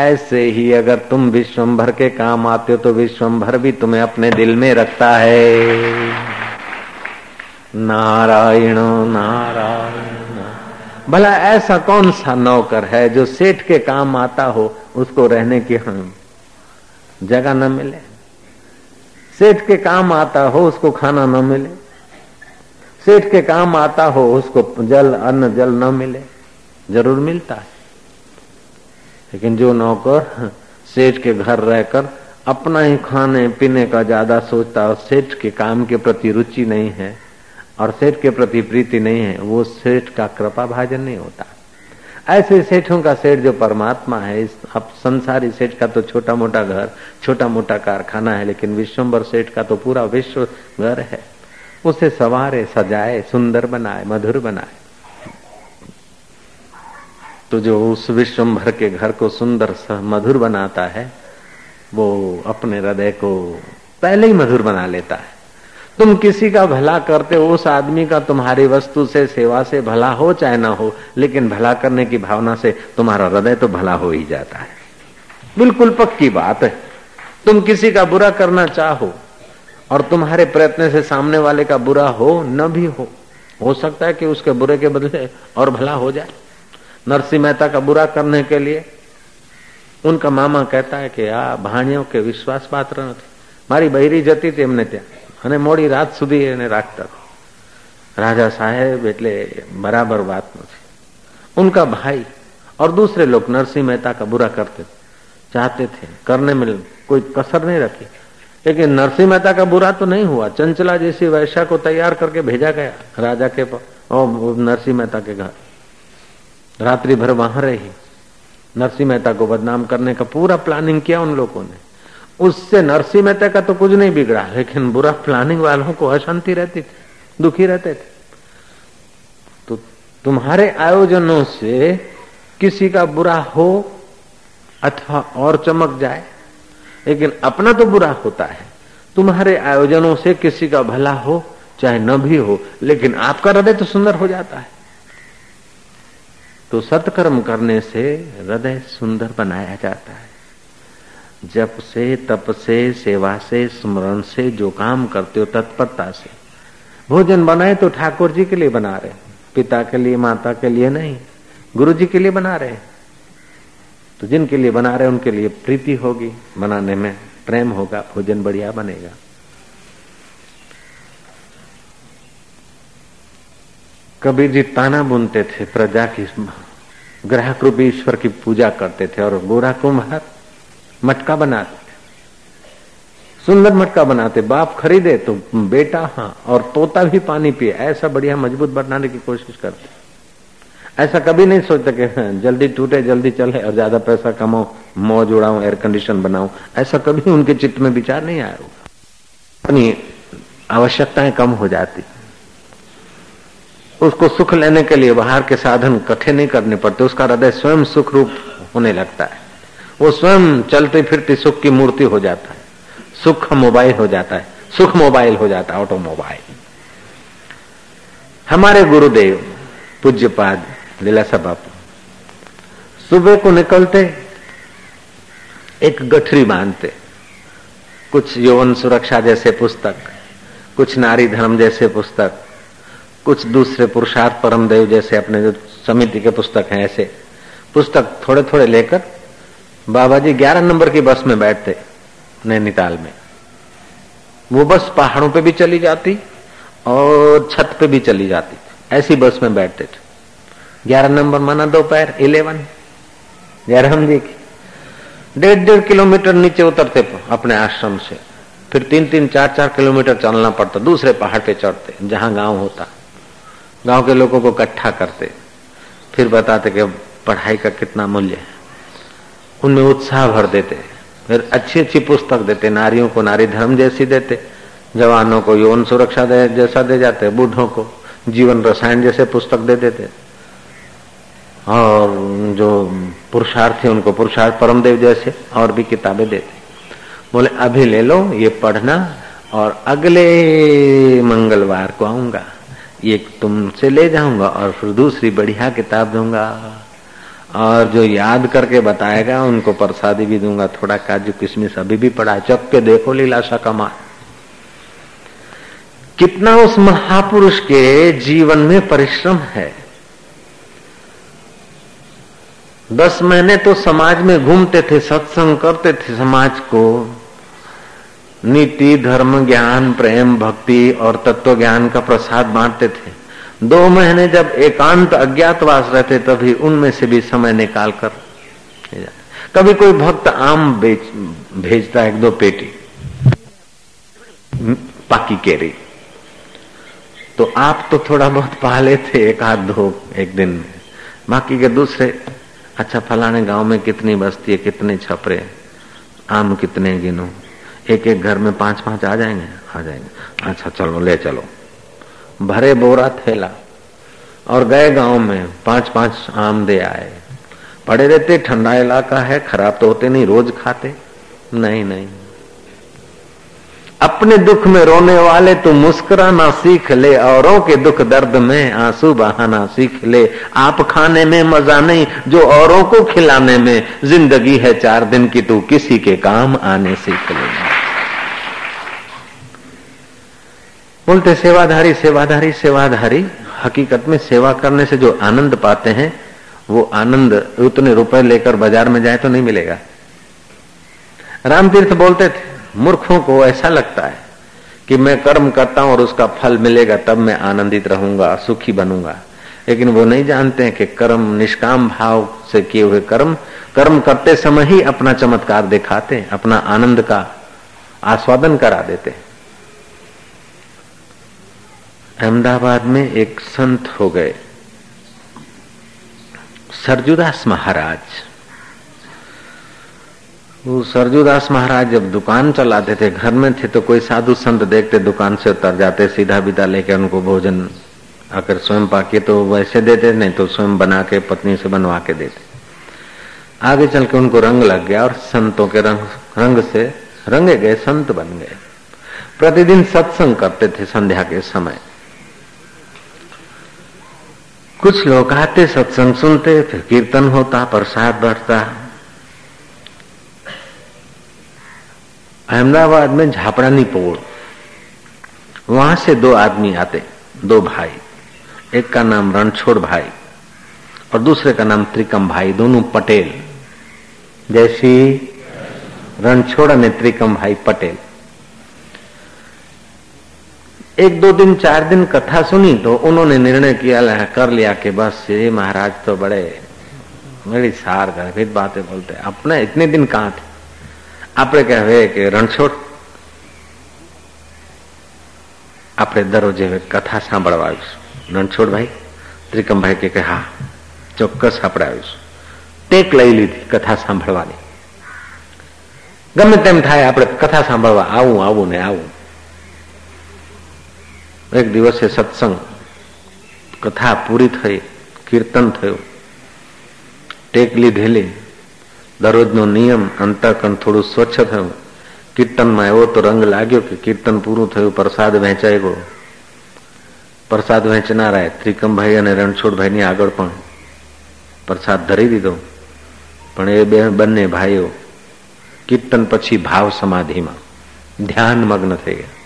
ऐसे ही अगर तुम विश्वभर के काम आते हो तो विश्वभर भी तुम्हें अपने दिल में रखता है। नारायण नारायण। भला ऐसा कौन सा नौकर है जो सेठ के काम आता हो, उसको रहने की हम जगह न मिले? सेठ के काम आता हो, उसको खाना न मिले। सेठ के काम आता हो, उसको जल, अन्न, जल न मिले। ज़रूर मिलता है। लेकिन जो नौकर सेठ के घर रहकर अपना ही खाने पीने का ज़्यादा सोचता और सेठ के काम के प्रति रुचि नहीं है और सेठ के प्रति प्रीति नहीं है, वो सेठ का कृपा भाजन नहीं होता। ऐसे सेठों का सेठ जो परमात्मा है, इस अब संसारी सेठ का तो छोटा मोटा घर छोटा मोटा कारखाना है, लेकिन विश्वम्बर सेठ का तो पूरा विश्व घर है। उसे सवारे सजाए, सुंदर बनाए, मधुर बनाए। तो जो उस विश्वम भर के घर को सुंदर मधुर बनाता है, वो अपने हृदय को पहले ही मधुर बना लेता है। तुम किसी का भला करते हो, उस आदमी का तुम्हारी वस्तु से, सेवा से भला हो चाहे ना हो, लेकिन भला करने की भावना से तुम्हारा हृदय तो भला हो ही जाता है। बिल्कुल पक्की बात है। तुम किसी का बुरा करना चाहो और तुम्हारे प्रयत्न से सामने वाले का बुरा हो, न भी हो हो सकता है कि उसके बुरे के बदले और भला हो जाए। नरसिंह मेहता का बुरा करने के लिए उनका मामा कहता है कि આ ભાણિયો કે વિશ્વાસ પાત્ર નથી મારી બૈરી જતી હતી એમને ત્યાં અને મોડી રાત સુધી એને રાખતા राजा साहेब એટલે बराबर बात નથી उनका भाई और दूसरे लोग नरसिंह मेहता का बुरा करते चाहते थे करने में कोई कसर नहीं रखी लेकिन नरसिंह मेहता का बुरा तो नहीं हुआ चंचला जैसी वैश्या को तैयार करके भेजा गया राजा के नरसिंह मेहता के घर रात्रि भर वहाँ रही। नरसिंह मेहता को बदनाम करने का पूरा प्लानिंग किया उन लोगों ने। उससे नरसिंह मेहता का तो कुछ नहीं बिगड़ा, लेकिन बुरा प्लानिंग वालों को अशांति रहती थी, दुखी रहते थे। तो तुम्हारे आयोजनों से किसी का बुरा हो अथवा और चमक जाए, लेकिन अपना तो बुरा होता है। तुम्हारे आयोजनों से किसी का भला हो, चाहे न भी हो, लेकिन आपका हृदय तो सुंदर हो जाता है। तो सत्कर्म करने से हृदय सुंदर बनाया जाता है। जप से, तप से, सेवा से, स्मरण से, जो काम करते हो तत्परता से। भोजन बनाए तो ठाकुर जी के लिए बना रहे पिता के लिए, माता के लिए नहीं, गुरु जी के लिए बना रहे तो जिनके लिए बना रहे उनके लिए प्रीति होगी बनाने में प्रेम होगा, भोजन बढ़िया बनेगा। कबीर जी ताना बुनते थे प्रजा की ग्राहक रूपी ईश्वर की पूजा करते थे और गोरा कुम्हार मटका बनाते थे। सुंदर मटका बनाते बाप खरीदे तो बेटा हाँ और तोता भी पानी पिए ऐसा बढ़िया मज़बूत बनाने की कोशिश करते। ऐसा कभी नहीं सोचते कि हाँ, जल्दी टूटे जल्दी चले और ज़्यादा पैसा कमाओ मौज उड़ाऊ एयर कंडीशन बनाऊ। ऐसा कभी उनके चित्त में विचार नहीं आया होगा। अपनी आवश्यकताएँ कम हो जाती। उसको सुख लेने के लिए, बाहर के साधन कठिन नहीं करने पड़ते, उसका हृदय स्वयं सुख रूप होने लगता है। वो स्वयं चलते फिरते सुख की मूर्ति हो जाता है। सुख मोबाइल हो जाता है। सुख मोबाइल हो जाता है, ऑटोमोबाइल। हमारे गुरुदेव पूज्य पाद लीलासा बापू सुबह को निकलते, एक गठरी बांधते। कुछ यौवन सुरक्षा जैसे पुस्तक, कुछ नारी धर्म जैसे पुस्तक कुछ दूसरे पुरुषार्थ परम देव जैसे अपने जो समिति के पुस्तक हैं ऐसे पुस्तक थोड़े थोड़े लेकर बाबा जी ग्यारह नंबर की बस में बैठते नैनीताल में। वो बस पहाड़ों पे भी चली जाती और छत पे भी चली जाती ऐसी बस में बैठते थे। ग्यारह नंबर माना दोपहर, इलेवन। जयराम जी की डेढ़ डेढ़ किलोमीटर नीचे उतरते अपने आश्रम से। फिर तीन तीन चार चार किलोमीटर चलना पड़ता। दूसरे पहाड़ पे चढ़ते, जहाँ गाँव होता। गाँव के लोगों को इकट्ठा करते, फिर बताते कि पढ़ाई का कितना मूल्य है। उनमें उत्साह भर देते, फिर अच्छी अच्छी पुस्तक देते, नारियों को नारी धर्म जैसी देते, जवानों को यौन सुरक्षा दे, जैसा दे जाते, बूढ़ों को जीवन रसायन जैसे पुस्तक दे देते। और जो पुरुषार्थी उनको पुरुषार्थ परमदेव जैसे और भी किताबें देते। बोले, अभी ले लो, ये पढ़ना और अगले मंगलवार को आऊँगा। ये तुमसे ले जाऊँगा और फिर दूसरी बढ़िया किताब दूँगा। और जो याद करके बताएगा, उनको प्रसादी भी दूँगा। थोड़ा काजू किशमिश अभी भी पड़ा चक के देखो लीलाशा कमाल कितना उस महापुरुष के जीवन में परिश्रम है। दस महीने तो समाज में घूमते थे, सत्संग करते थे समाज को। नीति धर्म, ज्ञान, प्रेम, भक्ति और तत्व ज्ञान का प्रसाद बांटते थे। दो महीने जब एकांत अज्ञातवास रहते, तभी उनमें से भी समय निकाल कर कभी कोई भक्त आम बेच, भेजता एक दो पेटी पाकी केरी। तो आप तो थोड़ा बहुत पा लेते एक आध दो एक दिन में। बाकी के दूसरे अच्छा फलाने गाँव में कितनी बस्ती है, कितने छपरे, आम कितने गिनो? एक एक घर में पाँच पाँच आ जाएँगे आ जाएँगे। अच्छा चलो, ले चलो। भरे बोरा थैला। और गए गाँव में पाँच पाँच आम दे आए। पड़े रहते ठंडा इलाका है, खराब तो होते नहीं, रोज खाते। नहीं नहीं। अपने दुख में रोने वाले तू मुस्कुराना सीख ले, औरों के दुख दर्द में आँसू बहाना सीख ले। आप खाने में मज़ा नहीं, जो औरों को खिलाने में। ज़िंदगी है चार दिन की, तू किसी के काम आने सीख ले। बोलते सेवाधारी सेवाधारी सेवाधारी, हकीकत में सेवा करने से जो आनंद पाते हैं, वो आनंद उतने रुपए लेकर बाज़ार में जाए तो नहीं मिलेगा। रामतीर्थ बोलते थे, मूर्खों को ऐसा लगता है कि मैं कर्म करता हूँ और उसका फल मिलेगा, तब मैं आनंदित रहूँगा, सुखी बनूँगा। लेकिन वो नहीं जानते हैं कि कर्म, निष्काम भाव से किए हुए कर्म कर्म करते समय ही अपना चमत्कार दिखाते अपना आनंद का आस्वादन करा देते अहमदाबाद में एक संत हो गए। सरजुदास महाराज। वो सरजूदास महाराज जब दुकान चलाते थे, घर में थे तो कोई साधु संत देखते, दुकान से उतर जाते, सीधा बिता लेके उनको भोजन अगर स्वयं पाके तो वैसे देते नहीं तो स्वयं बना के पत्नी से बनवा के देते। आगे चल के उनको रंग लग गया और संतों के रंग रंग से रंगे गए, संत बन गए। प्रतिदिन सत्संग करते थे संध्या के समय। कुछ लोग आते, सत्संग सुनते, फिर कीर्तन होता, प्रसाद बढ़ता अहमदाबाद में झापड़ानी पोड़ वहाँ से दो आदमी आते, दो भाई। एक का नाम रणछोड़ भाई और दूसरे का नाम त्रिकम भाई, दोनों पटेल। जैसी रणछोड़ ने त्रिकम भाई पटेल। एक दो दिन चार दिन कथा सुनी तो उन्होंने निर्णय किया कर लिया कि बस ये महाराज तो बड़े बड़ी सार गर्भित बातें बोलते अपने इतने दिन कहा थे આપણે કહેવે કે રણછોડ આપણે દરરોજ કથા સાંભળવા આવીશું રણછોડભાઈ ત્રિકમભાઈ કે હા ચોક્કસ આપણે આવીશું ટેક લઈ લીધી કથા સાંભળવાની ગમે તેમ થાય આપણે કથા સાંભળવા આવું આવું ને આવું એક દિવસે સત્સંગ કથા પૂરી થઈ કીર્તન થયું ટેક લીધેલી દરરોજનો નિયમ અંતકણ થોડું સ્વચ્છ થયું કીર્તનમાં એવો તો રંગ લાગ્યો કે કીર્તન પૂરું થયું પ્રસાદ વહેંચાઈ ગયો પ્રસાદ વહેંચનારા ત્રિકમભાઈ અને રણછોડભાઈની આગળ પણ પ્રસાદ ધરી દીધો પણ એ બે બંને ભાઈઓ કીર્તન પછી ભાવ સમાધિમાં ધ્યાન મગ્ન થઈ ગયા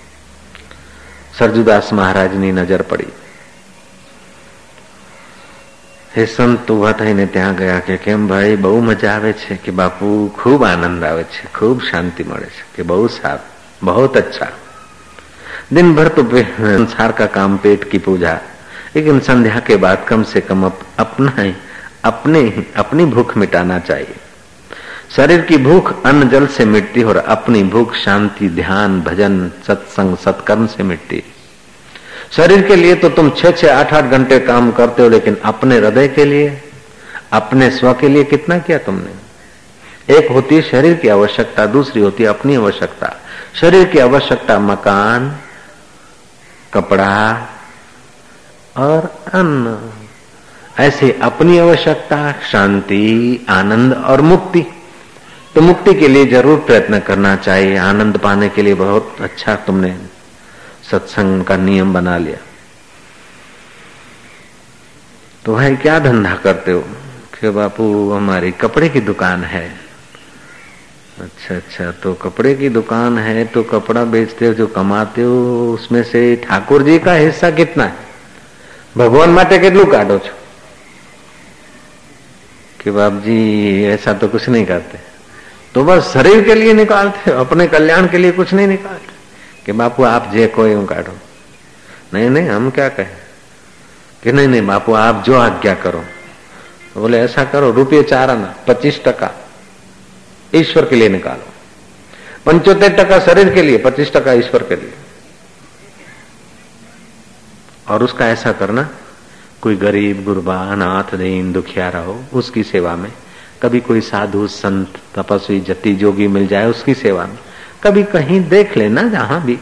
સરજુદાસ મહારાજની નજર પડી એ સંત ઉભા થઈને ત્યાં ગયા કે કેમ ભાઈ બહુ મજા આવે છે કે બાપુ ખૂબ આનંદ આવે છે ખૂબ શાંતિ મળે છે કે બહુ સારું बहुत अच्छा दिन भर तो संसार का काम पेट की पूजा लेकिन संध्या के बाद कम से कम अप, अपना ही अपने ही अपनी भूख मिटाना चाहिए शरीर की भूख अन्न जल से मिटती और अपनी भूख शांति, ध्यान, भजन, सत्संग, सत्कर्म से मिटती शरीर के लिए तो तुम छह छह आठ आठ घंटे काम करते हो, लेकिन अपने हृदय के लिए, अपने स्व के लिए कितना किया तुमने? एक होती है शरीर की आवश्यकता, दूसरी होती है अपनी आवश्यकता। शरीर की आवश्यकता मकान, कपड़ा और अन्न। ऐसे अपनी आवश्यकता, शांति, आनंद और मुक्ति। तो मुक्ति के लिए जरूर प्रयत्न करना चाहिए आनंद पाने के लिए बहुत अच्छा तुमने सत्संग का नियम बना लिया तो भाई क्या धंधा करते हो कि बापू हमारी कपड़े की दुकान है अच्छा अच्छा तो कपड़े की दुकान है तो कपड़ा बेचते हो जो कमाते हो उसमें से ठाकुर जी का हिस्सा कितना है भगवान माटे કેટલું કાઢો છો कि बाप जी ऐसा तो कुछ नहीं करते तो बस शरीर के लिए निकालते, अपने कल्याण के लिए कुछ नहीं निकालते। कि बापू, आप जे कोई हूँ काटो नहीं नहीं, हम क्या कहें? कि नहीं नहीं, बापू, आप जो आज्ञा करो। तो बोले, ऐसा करो, रुपये चार आना, पच्चीस टका। ईश्वर के लिए निकालो। पंचोत्तर टका शरीर के लिए, पच्चीस टका ईश्वर के लिए। और उसका ऐसा करना, कोई गरीब गुरबा अनाथ दीन, दुखिया रहो, उसकी सेवा में। कभी कोई साधु संत तपस्वी जति जोगी मिल जाए उसकी सेवा में। कभी कहीं देख लेना जहाँ भी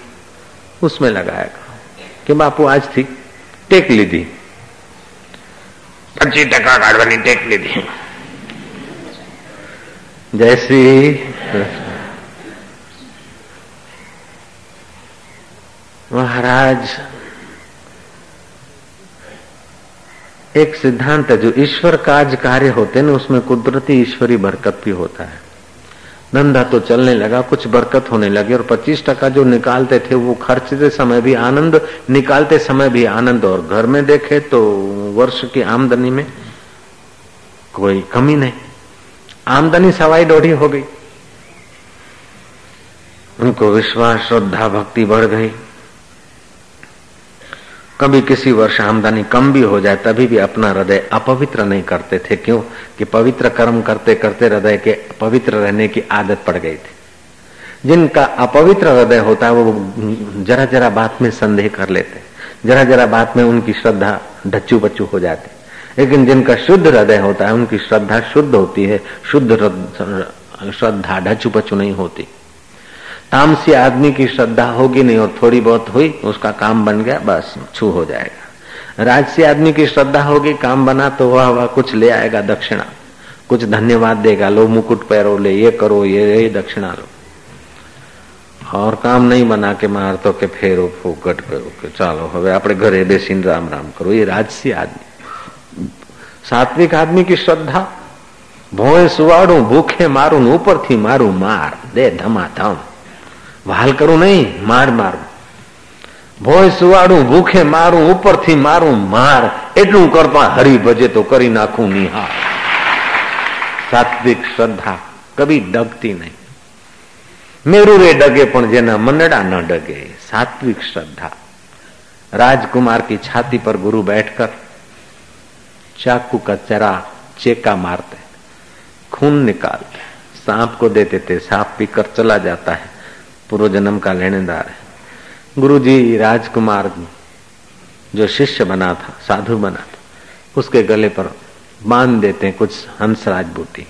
उसमें लगाया करो कि बापू आज थी टेक ली थी पच्चीस टका काटवानी टेक ली थी जय श्री महाराज एक सिद्धांत है, जो ईश्वर काज कार्य होते हैं ना, उसमें कुदरती ईश्वरी बरकत भी होता है। धंधा तो चलने लगा, कुछ बरकत होने लगी, और 25 टका जो निकालते थे, वो खर्चते समय भी आनंद, निकालते समय भी आनंद। और घर में देखे तो वर्ष की आमदनी में कोई कमी नहीं। आमदनी सवाई डोढ़ी हो गई। उनको विश्वास, श्रद्धा, भक्ति बढ़ गई। कभी किसी वर्ष आमदनी कम भी हो जाए, तभी भी अपना हृदय अपवित्र नहीं करते थे। क्यों? कि पवित्र कर्म करते करते हृदय के पवित्र रहने की आदत पड़ गई थी। जिनका अपवित्र हृदय होता है, वो जरा जरा बात में संदेह कर लेते जरा जरा बात में उनकी श्रद्धा ढच्चू बच्चू हो जाती लेकिन जिनका शुद्ध हृदय होता है, उनकी श्रद्धा शुद्ध होती है। शुद्ध श्रद्धा ढचू पचू नहीं होती। तामसी आदमी की श्रद्धा होगी नहीं और थोड़ी बहुत हुई उसका काम बन गया बस छू हो जाएगा राजसी आदमी की श्रद्धा होगी काम बना तो वह वह कुछ ले आएगा दक्षिणा कुछ धन्यवाद देगा लो मुकुट पैरो ले ये करो ये, ये दक्षिणा लो और काम नहीं बना के मार तो के फेरो फूकट पे ચાલો હવે આપણે ઘરે બેસીને રામ રામ કરો એ રાજસી આદમી સાત્વિક આદમી की श्रद्धा ભોય સુવાડું ભૂખે મારું ઉપરથી મારું માર દે ધમાધમ વાલ કરું નહીં માર મારું ભોય સુવાડું ભૂખે મારું ઉપરથી મારું માર એટલું કરતા હરી ભજે તો કરી નાખું નિહાર સાત્વિક શ્રદ્ધા કભી ડગતી નહીં મેરુ રે ડગે પણ જેના મનડા ન ડગે सात्विक श्रद्धा राजकुमार की छाती पर गुरु बैठकर चाकू का चरा चेका मारते खून निकालते सांप को देते थे सांप पीकर चला जाता है पूर्व जन्म का लेनेदार है। गुरु जी राजकुमार जो शिष्य बना था, साधु बना था, उसके गले पर बाँध देते हैं कुछ हंस राजबूती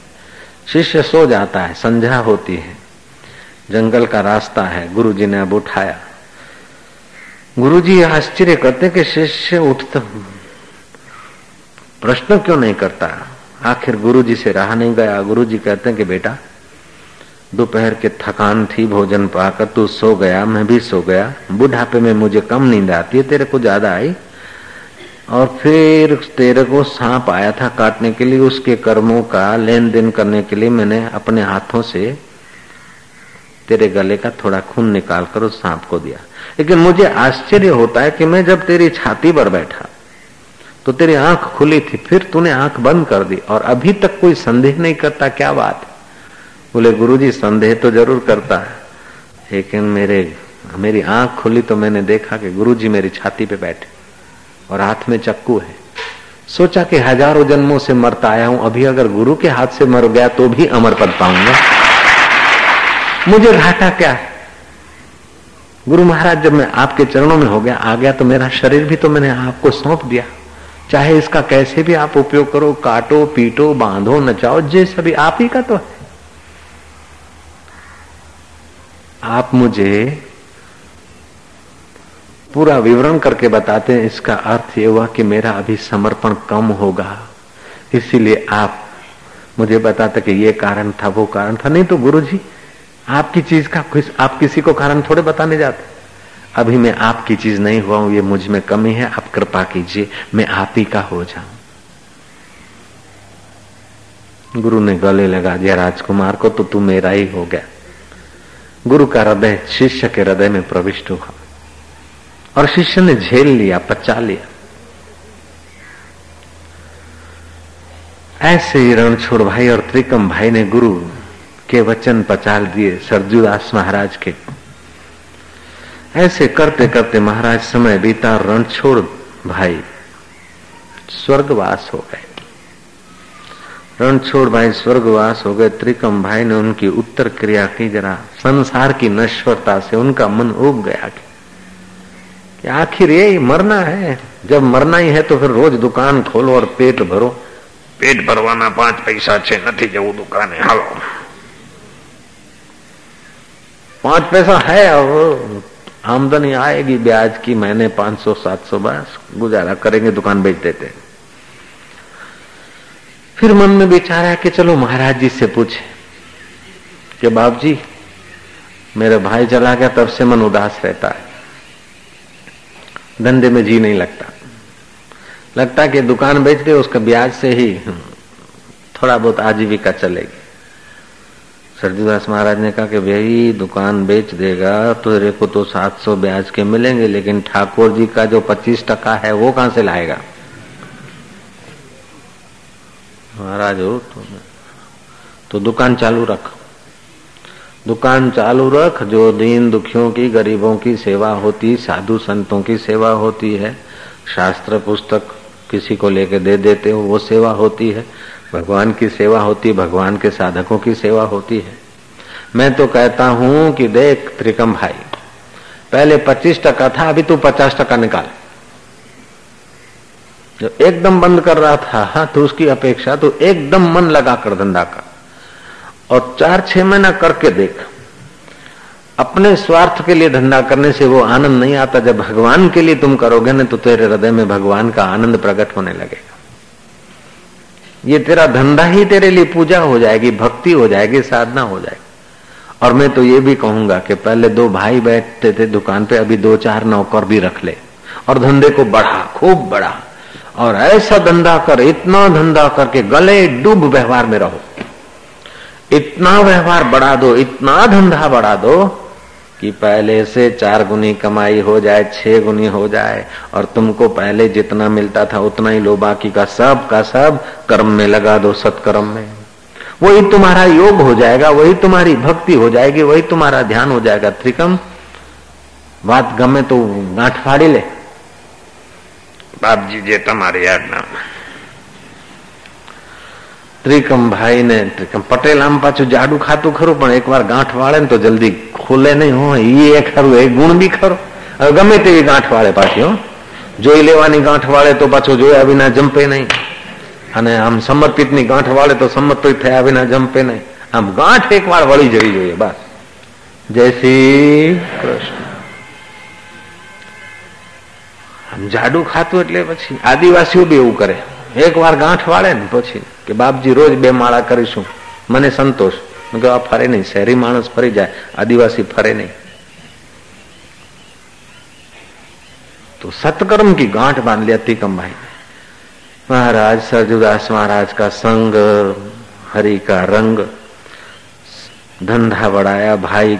शिष्य सो जाता है, संध्या होती है। जंगल का रास्ता है गुरु जी ने अब उठाया। गुरु जी आश्चर्य करते कि शिष्य उठता प्रश्न क्यों नहीं करता? आखिर गुरु जी से रहा नहीं गया। गुरु जी कहते हैं कि बेटा दोपहर के थकान थी, भोजन पाकर तू सो गया, मैं भी सो गया। बुढ़ापे में मुझे कम नींद आती है, तेरे को ज़्यादा आई। और फिर तेरे को सांप आया था काटने के लिए, उसके कर्मों का लेन देन करने के लिए मैंने अपने हाथों से तेरे गले का थोड़ा खून निकाल कर उस सांप को दिया। लेकिन मुझे आश्चर्य होता है कि मैं जब तेरी छाती पर बैठा तो तेरी आँख खुली थी, फिर तूने आँख बंद कर दी, और अभी तक कोई संदेह नहीं करता, क्या बात है? बोले, गुरुजी, संदेह तो ज़रूर करता है, लेकिन मेरे, मेरी आँख खुली तो मैंने देखा कि गुरुजी मेरी छाती पे बैठे और हाथ में चक्कू है। सोचा कि हज़ारों जन्मों से मरता आया हूँ, अभी अगर गुरु के हाथ से मर गया तो भी अमर पद पाऊँगा। मुझे घाटा क्या है? गुरु महाराज, जब मैं आपके चरणों में हो गया, आ गया तो मेरा शरीर भी तो मैंने आपको सौंप दिया। चाहे इसका कैसे भी आप उपयोग करो, काटो, पीटो, बांधो, नचाओ, जे सभी आप ही का तो है। आप मुझे पूरा विवरण करके बताते हैं। इसका अर्थ ये हुआ कि मेरा अभी समर्पण कम होगा। इसीलिए आप मुझे बताते कि ये कारण था, वो कारण था। नहीं तो गुरु जी आपकी चीज़ का कुछ आप किसी को कारण थोड़े बताने जाते। अभी मैं आपकी चीज़ नहीं हुआ हूँ, ये मुझमें कमी है। आप कृपा कीजिए, मैं आप ही का हो जाऊँ। गुरु ने गले लगा दिया, राजकुमार को तो तू मेरा ही हो गया। गुरु का हृदय शिष्य के हृदय में प्रविष्ट हुआ और शिष्य ने झेल लिया, पचा लिया। ऐसे ही रणछोड़ भाई और त्रिकम भाई ने गुरु के वचन पचाल दिए सरजूदास महाराज के। ऐसे करते करते महाराज समय बीता रणछोड़ भाई स्वर्गवास हो गए। रणछोड़ भाई स्वर्गवास हो गए त्रिकम भाई ने उनकी उत्तर क्रिया की जरा। संसार की नश्वरता से उनका मन उब गया कि, कि आखिर ये मरना है। जब मरना ही है तो फिर रोज दुकान खोलो और पेट भरो। पेट भरवाना पाँच पैसा छे नहीं जવું दुकान है हालो। पाँच पैसा है और आमदनी आएगी ब्याज की महीने पाँच सौ सात सौ बस। गुजारा करेंगे दुकान बेच देते फिर मन में विचार है कि चलो महाराज जी से पूछे। कि बाप जी मेरा भाई चला गया, तब से मन उदास रहता है। धंधे में जी नहीं लगता। लगता कि दुकान बेच दे, उसका ब्याज से ही थोड़ा बहुत आजीविका चलेगी। सरजूदास महाराज ने कहा कि भाई, दुकान बेच देगा तो तेरे को तो सात सौ ब्याज के मिलेंगे, लेकिन ठाकुर जी का जो पच्चीस टका है, वो कहाँ से लाएगा? महाराज हो तो, तो दुकान चालू रख। दुकान चालू रख जो दीन दुखियों की गरीबों की सेवा होती साधु संतों की सेवा होती है शास्त्र पुस्तक किसी को लेके दे देते हो वो सेवा होती है। भगवान की सेवा होती भगवान के साधकों की सेवा होती है। मैं तो कहता हूँ कि देख त्रिकम भाई पहले पच्चीस टका था अभी तू पचास टका निकाल। जो एकदम बंद कर रहा था हाँ, तो उसकी अपेक्षा तो एकदम मन लगा कर धंधा का और चार छह महीना करके देख अपने स्वार्थ के लिए धंधा करने से वो आनंद नहीं आता। जब भगवान के लिए तुम करोगे ना तो तेरे हृदय में भगवान का आनंद प्रकट होने लगेगा। ये तेरा धंधा ही तेरे लिए पूजा हो जाएगी भक्ति हो जाएगी साधना हो जाएगी। और मैं तो ये भी कहूँगा कि पहले दो भाई बैठते थे दुकान पे अभी दो चार नौकर भी रख ले। और धंधे को बढ़ा खूब बढ़ा। और ऐसा धंधा कर, इतना धंधा करके गले डूब व्यवहार में रहो। इतना व्यवहार बढ़ा दो, इतना धंधा बढ़ा दो कि पहले से चार गुनी कमाई हो जाए, छह गुनी हो जाए, और तुमको पहले जितना मिलता था उतना ही लो, बाकी का सब का सब कर्म में लगा दो, सत्कर्म में। वही तुम्हारा योग हो जाएगा, वही तुम्हारी भक्ति हो जाएगी, वही तुम्हारा ध्यान हो जाएगा। त्रिकम बात गमे तो गांठ फाड़ी ले। બાપજી તમારી આજ્ઞામાં ત્રિકમભાઈ ને ત્રિકમ પટેલ આમ પાછું જાડું ખાતું ખરું, પણ એકવાર ગાંઠ વાળે ને તો જલ્દી ખુલે નહીં હોય એ ખરું, એ ગુણ બી ખરો. ગમે તેવી ગાંઠ વાળે પાછી, હો. જોઈ લેવાની ગાંઠ વાળે તો પાછો જોયા વિના જંપે નહીં. અને આમ સમર્પિતની ગાંઠ વાળે તો સમર્પિત થયા વિના જમપે નહીં. આમ ગાંઠ એક વાર વળી જવી જોઈએ, બસ. જય શ્રી કૃષ્ણ. જાડું ખાતું એટલે પછી આદિવાસીઓ બી એવું કરે એક વાર ગાંઠ વાળે ને પછી કે બાપજી રોજ બે માળા કરીશું મને સંતોષ કે આ ફરે નહીં શહેરી માણસ ફરી જાય આદિવાસી ફરે નહીં તો सतकर्म की गांठ बांध लिया तीकम भाई महाराज सरजुदास महाराज का संग हरि का रंग धंधा बढ़ाया भाई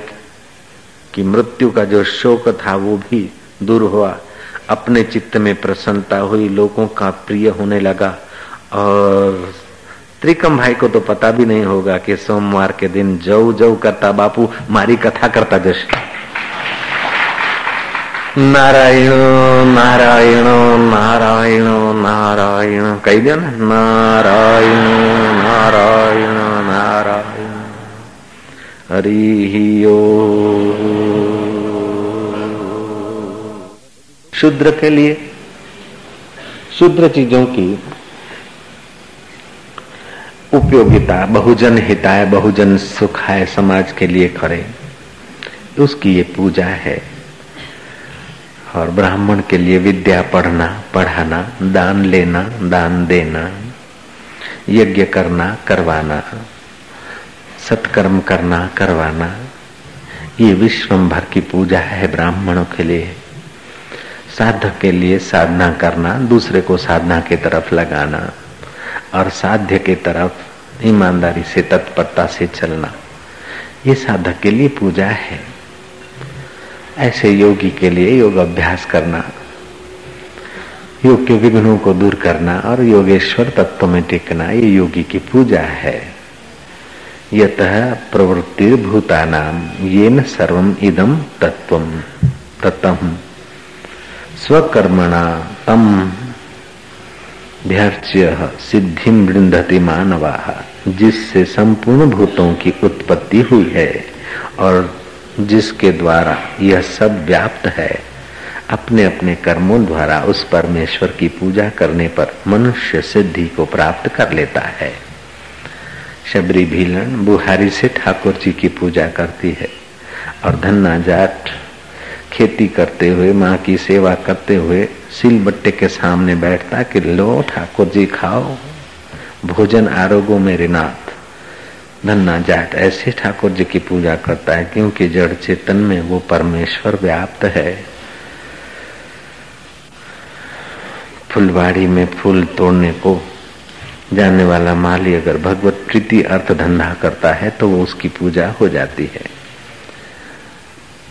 की मृत्यु का जो शोक था वो भी दूर हुआ अपने चित्त में प्रसन्नता हुई, लोगों का प्रिय होने लगा। और त्रिकम भाई को तो पता भी नहीं होगा कि सोमवार के दिन जव जव करता बापू, मारी कथा करता जश। नारायण नारायण नारायण नारायण। कही दिया ना? नारायण नारायण नारायण। हरि शुद्र के लिए। शुद्र चीज़ों की उपयोगिता, बहुजन हिताय, बहुजन सुखाय समाज के लिए करे। उसकी ये पूजा है। और ब्राह्मण के लिए विद्या पढ़ना, पढ़ाना, दान लेना, दान देना, यज्ञ करना, करवाना, सत्कर्म करना, करवाना, ये विश्वम भर की पूजा है ब्राह्मणों के लिए। साधक के लिए साधना करना, दूसरे को साधना के तरफ़ लगाना और साध्य के तरफ़, ईमानदारी से, तत्परता से चलना। ये साधक के लिए पूजा है। ऐसे योगी के लिए योग अभ्यास करना योग के विघ्नों को दूर करना और योगेश्वर तत्व में टिकना, ये योगी की पूजा है। यत प्रवृत्ति भूतानाम ये न सर्वम इदम तत्व तत्म। स्वकर्मणा तम भ्यर्च्य सिद्धि वृंदति मानवा, जिससे संपूर्ण भूतों की उत्पत्ति हुई है, और जिसके द्वारा यह सब व्याप्त है अपने अपने कर्मों द्वारा उस परमेश्वर की पूजा करने पर मनुष्य सिद्धि को प्राप्त कर लेता है। शबरी भीलन बुहारी से ठाकुर जी की पूजा करती है, और धन्ना जाट खेती करते हुए, माँ की सेवा करते हुए, सिल बट्टे के सामने बैठता कि लो ठाकुर जी खाओ, भोजन आरोगो मेरे नाथ धन्ना जाट ऐसे ठाकुर जी की पूजा करता है, क्योंकि जड़ चेतन में वो परमेश्वर व्याप्त है। फुलवाड़ी में फूल तोड़ने को जाने वाला माली अगर भगवत प्रीति अर्थ धंधा करता है तो वो उसकी पूजा हो जाती है।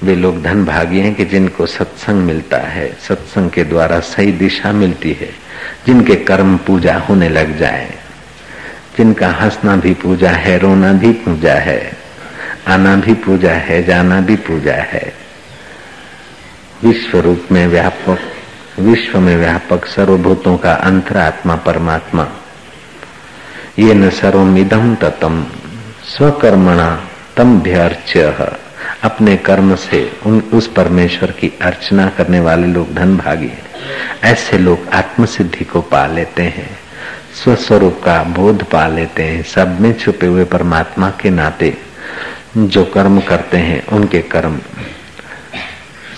वे लोग धन भागी हैं कि जिनको सत्संग मिलता है, सत्संग के द्वारा सही दिशा मिलती है, जिनके कर्म पूजा होने लग जाए। जिनका हंसना भी पूजा है, रोना भी पूजा है, आना भी पूजा है, जाना भी पूजा है। विश्व रूप में व्यापक, विश्व में व्यापक सर्वभूतों का अंतरात्मा परमात्मा। ये न सर्वमिदम ततम, स्वकर्मणा तम भ्यर्च्य अपने कर्म से उन, उस परमेश्वर की अर्चना करने वाले लोग धन भागी हैं। ऐसे लोग आत्म सिद्धि को पा लेते हैं, स्वस्वरूप का बोध पा लेते हैं, सब में छुपे हुए परमात्मा के नाते जो कर्म करते हैं, उनके कर्म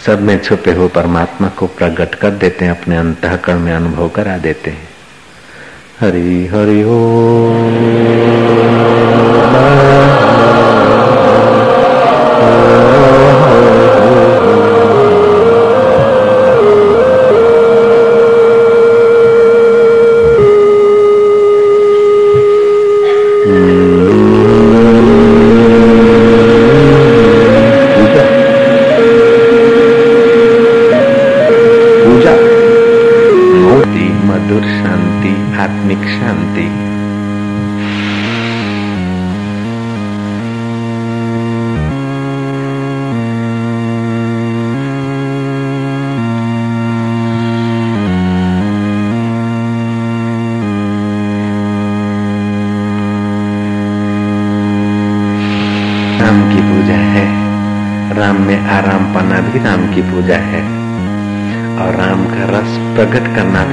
सब में छुपे हुए परमात्मा को प्रकट कर देते हैं, अपने अंतकरण में अनुभव करा देते हैं। हरि हरि हो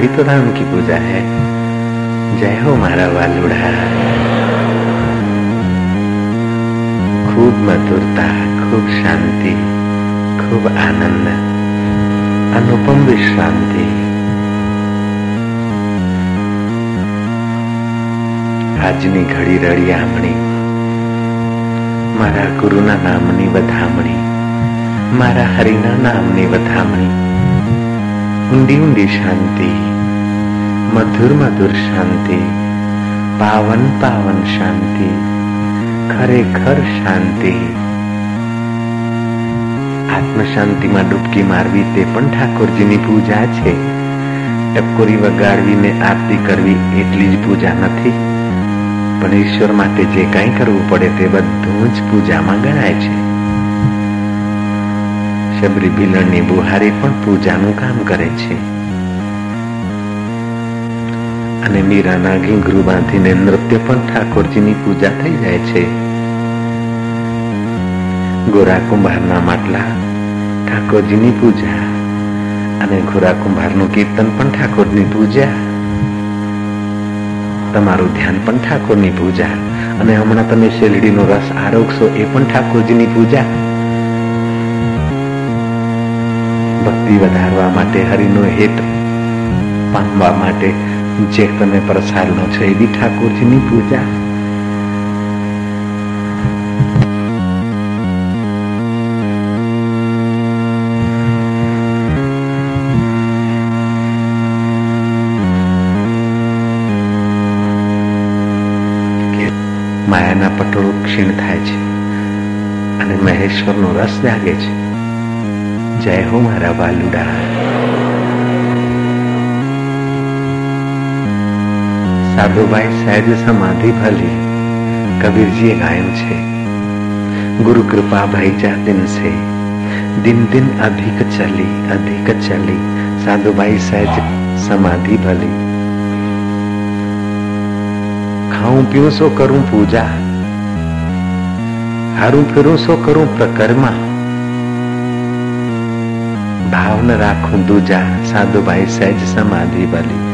प्रकट करना भी तो राम की पूजा है जय हो मारा वालुड़ा खूब मधुरता खूब शांति खूब आनंद अनुपम विश्रांति આજની ઘડી રડી આમણી મારા ગુરુના નામની વધામણી મારા હરિના નામની વધામણી ઊંડી ઊંડી શાંતિ મધુર મધુર શાંતિ પાવન પાવન શાંતિ ખરેખર શાંતિ આત્મ શાંતિમાં ડૂબકી મારવી તે પણ ઠાકોરજીની પૂજા છે. ટકોરી વગાડવીને આરતી કરવી એટલી જ પૂજા નથી. પણ ઈશ્વર માટે જે કાંઈ કરવું પડે તે બધું જ પૂજામાં ગણાય છે. શબરી ભીલણની બુહારી પણ પૂજાનું કામ કરે છે. અને મીરાના ઘીંઘરું બાંધીને નૃત્ય પણ ઠાકોરજીની પૂજા થઈ જાય છે. ગોરા કુંભારના માટલા, ઠાકોરજીની પૂજા અને ગોરા કુંભારનું કીર્તન પણ ઠાકોરની પૂજા. તમારું ધ્યાન પણ ઠાકોરની પૂજા અને હમણાં તમે શેરડીનો રસ આરોગશો એ પણ ઠાકોરજીની પૂજા. ભક્તિ વધારવા માટે, હરિનો હેત પામવા માટે જે તમે પ્રસારનો છો એ બી ઠાકોરજીની પૂજા. માયાના પટોળું ક્ષીણ થાય છે અને મહેશ્વરનો રસ જાગે છે. જય હો મારા વાલુડા. સાધુભાઈ સહેજ સમાધિ ભલી કબીરજીએ ગાયું છે ગુરુ કૃપા ભાઈ જા દિન સે દિન દિન અધિક ચલી અધિક ચલી સાધુભાઈ સહેજ સમાધિ ભલી ખાઉં પીઉં સો કરું પૂજા હારું ફેરું સો કરું પ્રકરમાં ભાવ ન રાખું દૂજા સાધુભાઈ સહેજ સમાધિ ભલી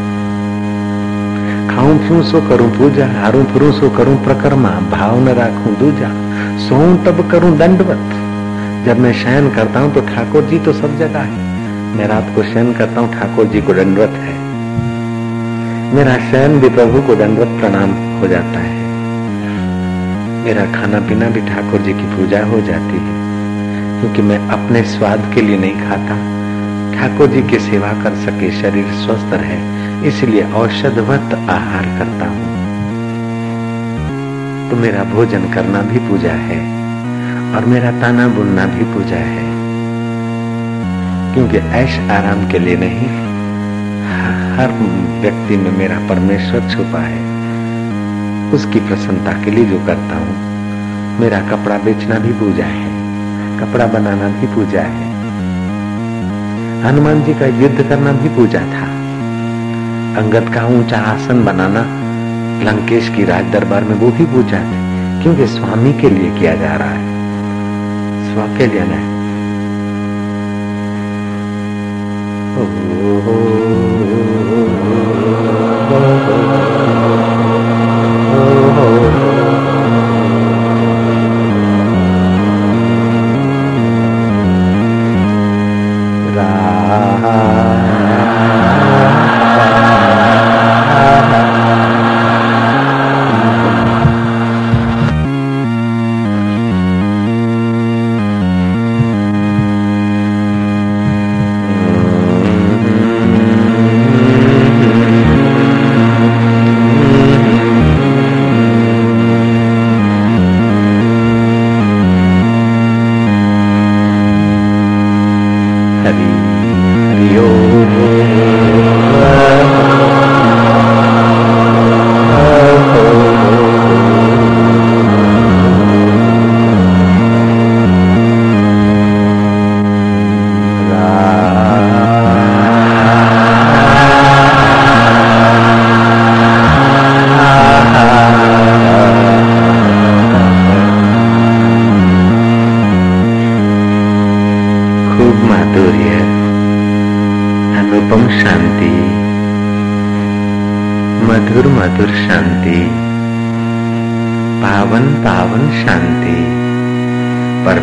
ખાऊं पीऊं सो करूँ पूजा? हारूं फिरूं सो करूँ प्रकरमा। भाव न राखूं दूजा। सोऊं तब करूँ दंडवत। जब मैं शयन करता हूँ तो ठाकुर जी तो सब जगह है। मैं रात को शयन करता हूँ, ठाकुर जी को दंडवत है। मेरा शयन भी प्रभु को दंडवत प्रणाम हो जाता है। मेरा खाना पीना भी ठाकुर जी की पूजा हो जाती है। क्योंकि मैं अपने स्वाद के लिए नहीं खाता। ठाकुर जी की सेवा कर सके, शरीर स्वस्थ रहे। इसलिए औषधवत आहार करता हूँ। तो मेरा भोजन करना भी पूजा है और मेरा ताना बुनना भी पूजा है। क्योंकि ऐश आराम के लिए नहीं, हर व्यक्ति में मेरा परमेश्वर छुपा है। उसकी प्रसन्नता के लिए जो करता हूँ, मेरा कपड़ा बेचना भी पूजा है, कपड़ा बनाना भी पूजा है। हनुमान जी का युद्ध करना भी पूजा था। अंगद का ऊँचा आसन बनाना लंकेश की राज दरबार में वो भी पूछा है, क्योंकि स्वामी के लिए किया जा रहा है। स्व के लिए नहीं मधुर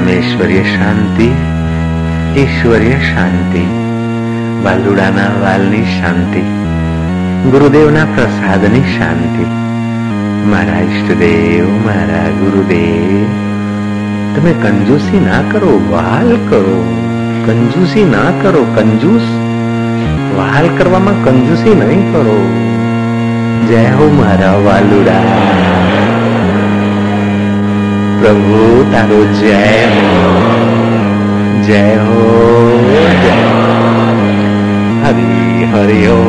પરમેશ્વરીય શાંતિ ઈશ્વરીય શાંતિ વાલુડાના વાલની શાંતિ, ગુરુદેવના પ્રસાદની શાંતિ. મારા ઈષ્ટદેવ, મારા ગુરુદેવ, તમે કંજૂસી ના કરો વાલ કરો, કંજૂસી ના કરો, કંજૂસ. વાલ કરવામાં કંજૂસી નહીં કરો. જય હો મારા વાલુડા. प्रभु तारो जय हो। जय हो जय हरि हरि ओ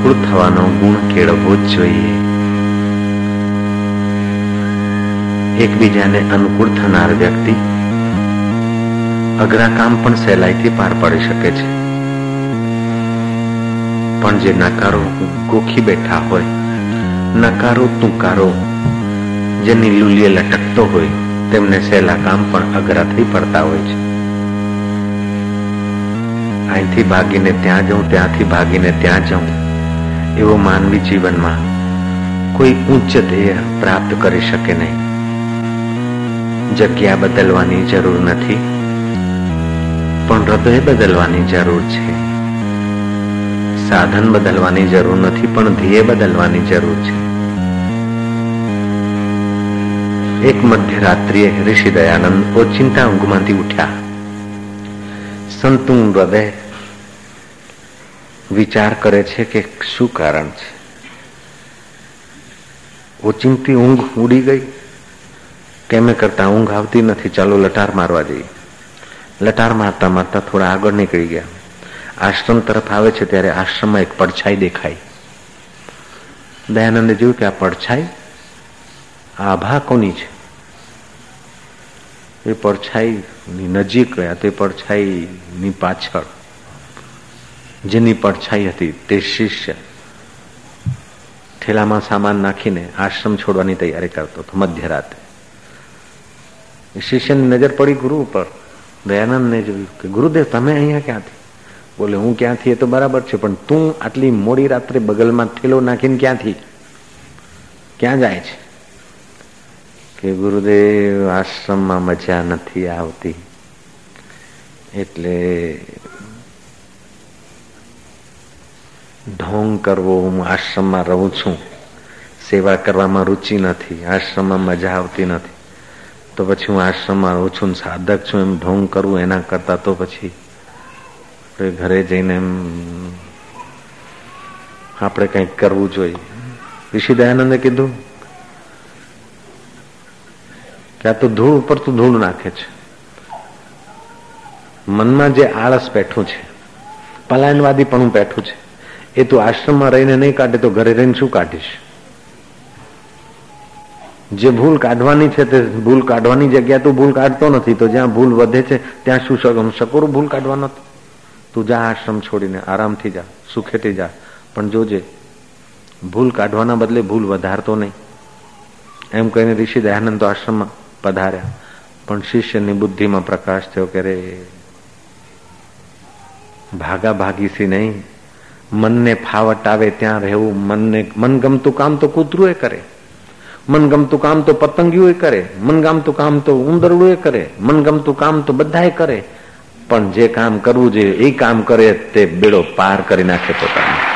અનુકૂળ થવાનો ગુણ કેળવવો જ જોઈએ. એકબીજાને અનુકૂળ થનાર વ્યક્તિ અઘરા કામ પણ સહેલાઈથી પાર પાડી શકે છે. પણ જે નકારો ગોખી બેઠા હોય, નકારો તુકારો જેની લુલીએ લટકતો હોય, તેમને સહેલા કામ પણ અઘરા પડતા હોય છે. અહીંથી ભાગીને ત્યાં જાઉં, ત્યાંથી ભાગીને ત્યાં જાઉં. એવો માનવી જીવનમાં કોઈ ઉચ્ચ ધ્યેય પ્રાપ્ત કરી શકે નહીં. જગ્યા બદલવાની જરૂર નથી, પણ હૃદય બદલવાની જરૂર છે. સાધન બદલવાની જરૂર નથી, પણ ધ્યેય બદલવાની જરૂર છે. એક મધ્યરાત્રિએ ઋષિ દયાનંદ ઓચિંતા ઊંઘમાંથી ઉઠ્યા. સંતું હૃદય વિચાર કરે છે કે શું કારણ છે? ઓચિંતી ઊંઘ ઉડી ગઈ. કેમે કરતા ઊંઘ આવતી નથી? ચાલો લટાર મારવા જઈએ. લટાર મારતા મારતા થોડા આગળ નીકળી ગયા. આશ્રમ તરફ આવે છે ત્યારે આશ્રમમાં એક પડછાઈ દેખાઈ. દયાનંદે જોયું કે આ પડછાઈ આભા કોની છે? એ પડછાઈની નજીક ગયા. તે પડછાઈની પાછળ જેની પડછાઈ હતી તે શિષ્ય ઠેલામાં સામાન નાખીને આશ્રમ છોડવાની તૈયારી કરતો હતો મધ્યરાતે. શિષ્યની નજર પડી ગુરુ ઉપર. દયાનંદને જોયું કે, ગુરુદેવ, તમે અહીંયા ક્યાંથી બોલે, હું ક્યાંથી એ તો બરાબર છે, પણ તું આટલી મોડી રાત્રે બગલમાં થેલો નાખીને ક્યાંથી ક્યાં જાય છે? કે, ગુરુદેવ, આશ્રમમાં મજા નથી આવતી. એટલે ઢોંગ કરવો હું આશ્રમમાં રહું છું. સેવા કરવામાં રુચિ નથી, આશ્રમમાં મજા આવતી નથી. તો પછી હું આશ્રમમાં રહું છું સાધક છું એમ ઢોંગ કરવું એના કરતા તો પછી ઘરે જઈને એમ આપણે કંઈક કરવું જોઈએ. ઋષિ દયાનંદે કીધું કે આ તો ધૂળ ઉપર તો ધૂળ નાખે છે. મનમાં જે આળસ બેઠું છે પલાયનવાદી પણ બેઠું છે. એ તું આશ્રમમાં રહીને નહીં કાઢે તો ઘરે રહીને શું કાઢીશ? જે ભૂલ કાઢવાની છે તે ભૂલ કાઢવાની જગ્યા તું ભૂલ કાઢતો નથી. તો જ્યાં ભૂલ વધે છે, ત્યાં શું શકુર ભૂલ કાઢવાનો તું જા આશ્રમ છોડીને, આરામથી જા, સુખેથી જા. પણ જોજે, ભૂલ કાઢવાના બદલે ભૂલ વધારતો નહીં. એમ કહીને ઋષિ દયાનંદ આશ્રમમાં પધાર્યા. પણ શિષ્યની બુદ્ધિમાં પ્રકાશ થયો કે રે ભાગા ભાગીસી નહીં. મનને ફાવટ આવે ત્યાં રહેવું, મનને, મનગમતું કામ તો કૂતરું એ કરે. મનગમતું કામ તો પતંગિયું કરે. મનગમતું કામ તો ઉંદરડું એ કરે. મનગમતું કામ તો બધા કરે. પણ જે કામ કરવું જોઈએ, એ કામ કરે તે બેડો પાર કરી નાખે પોતાને.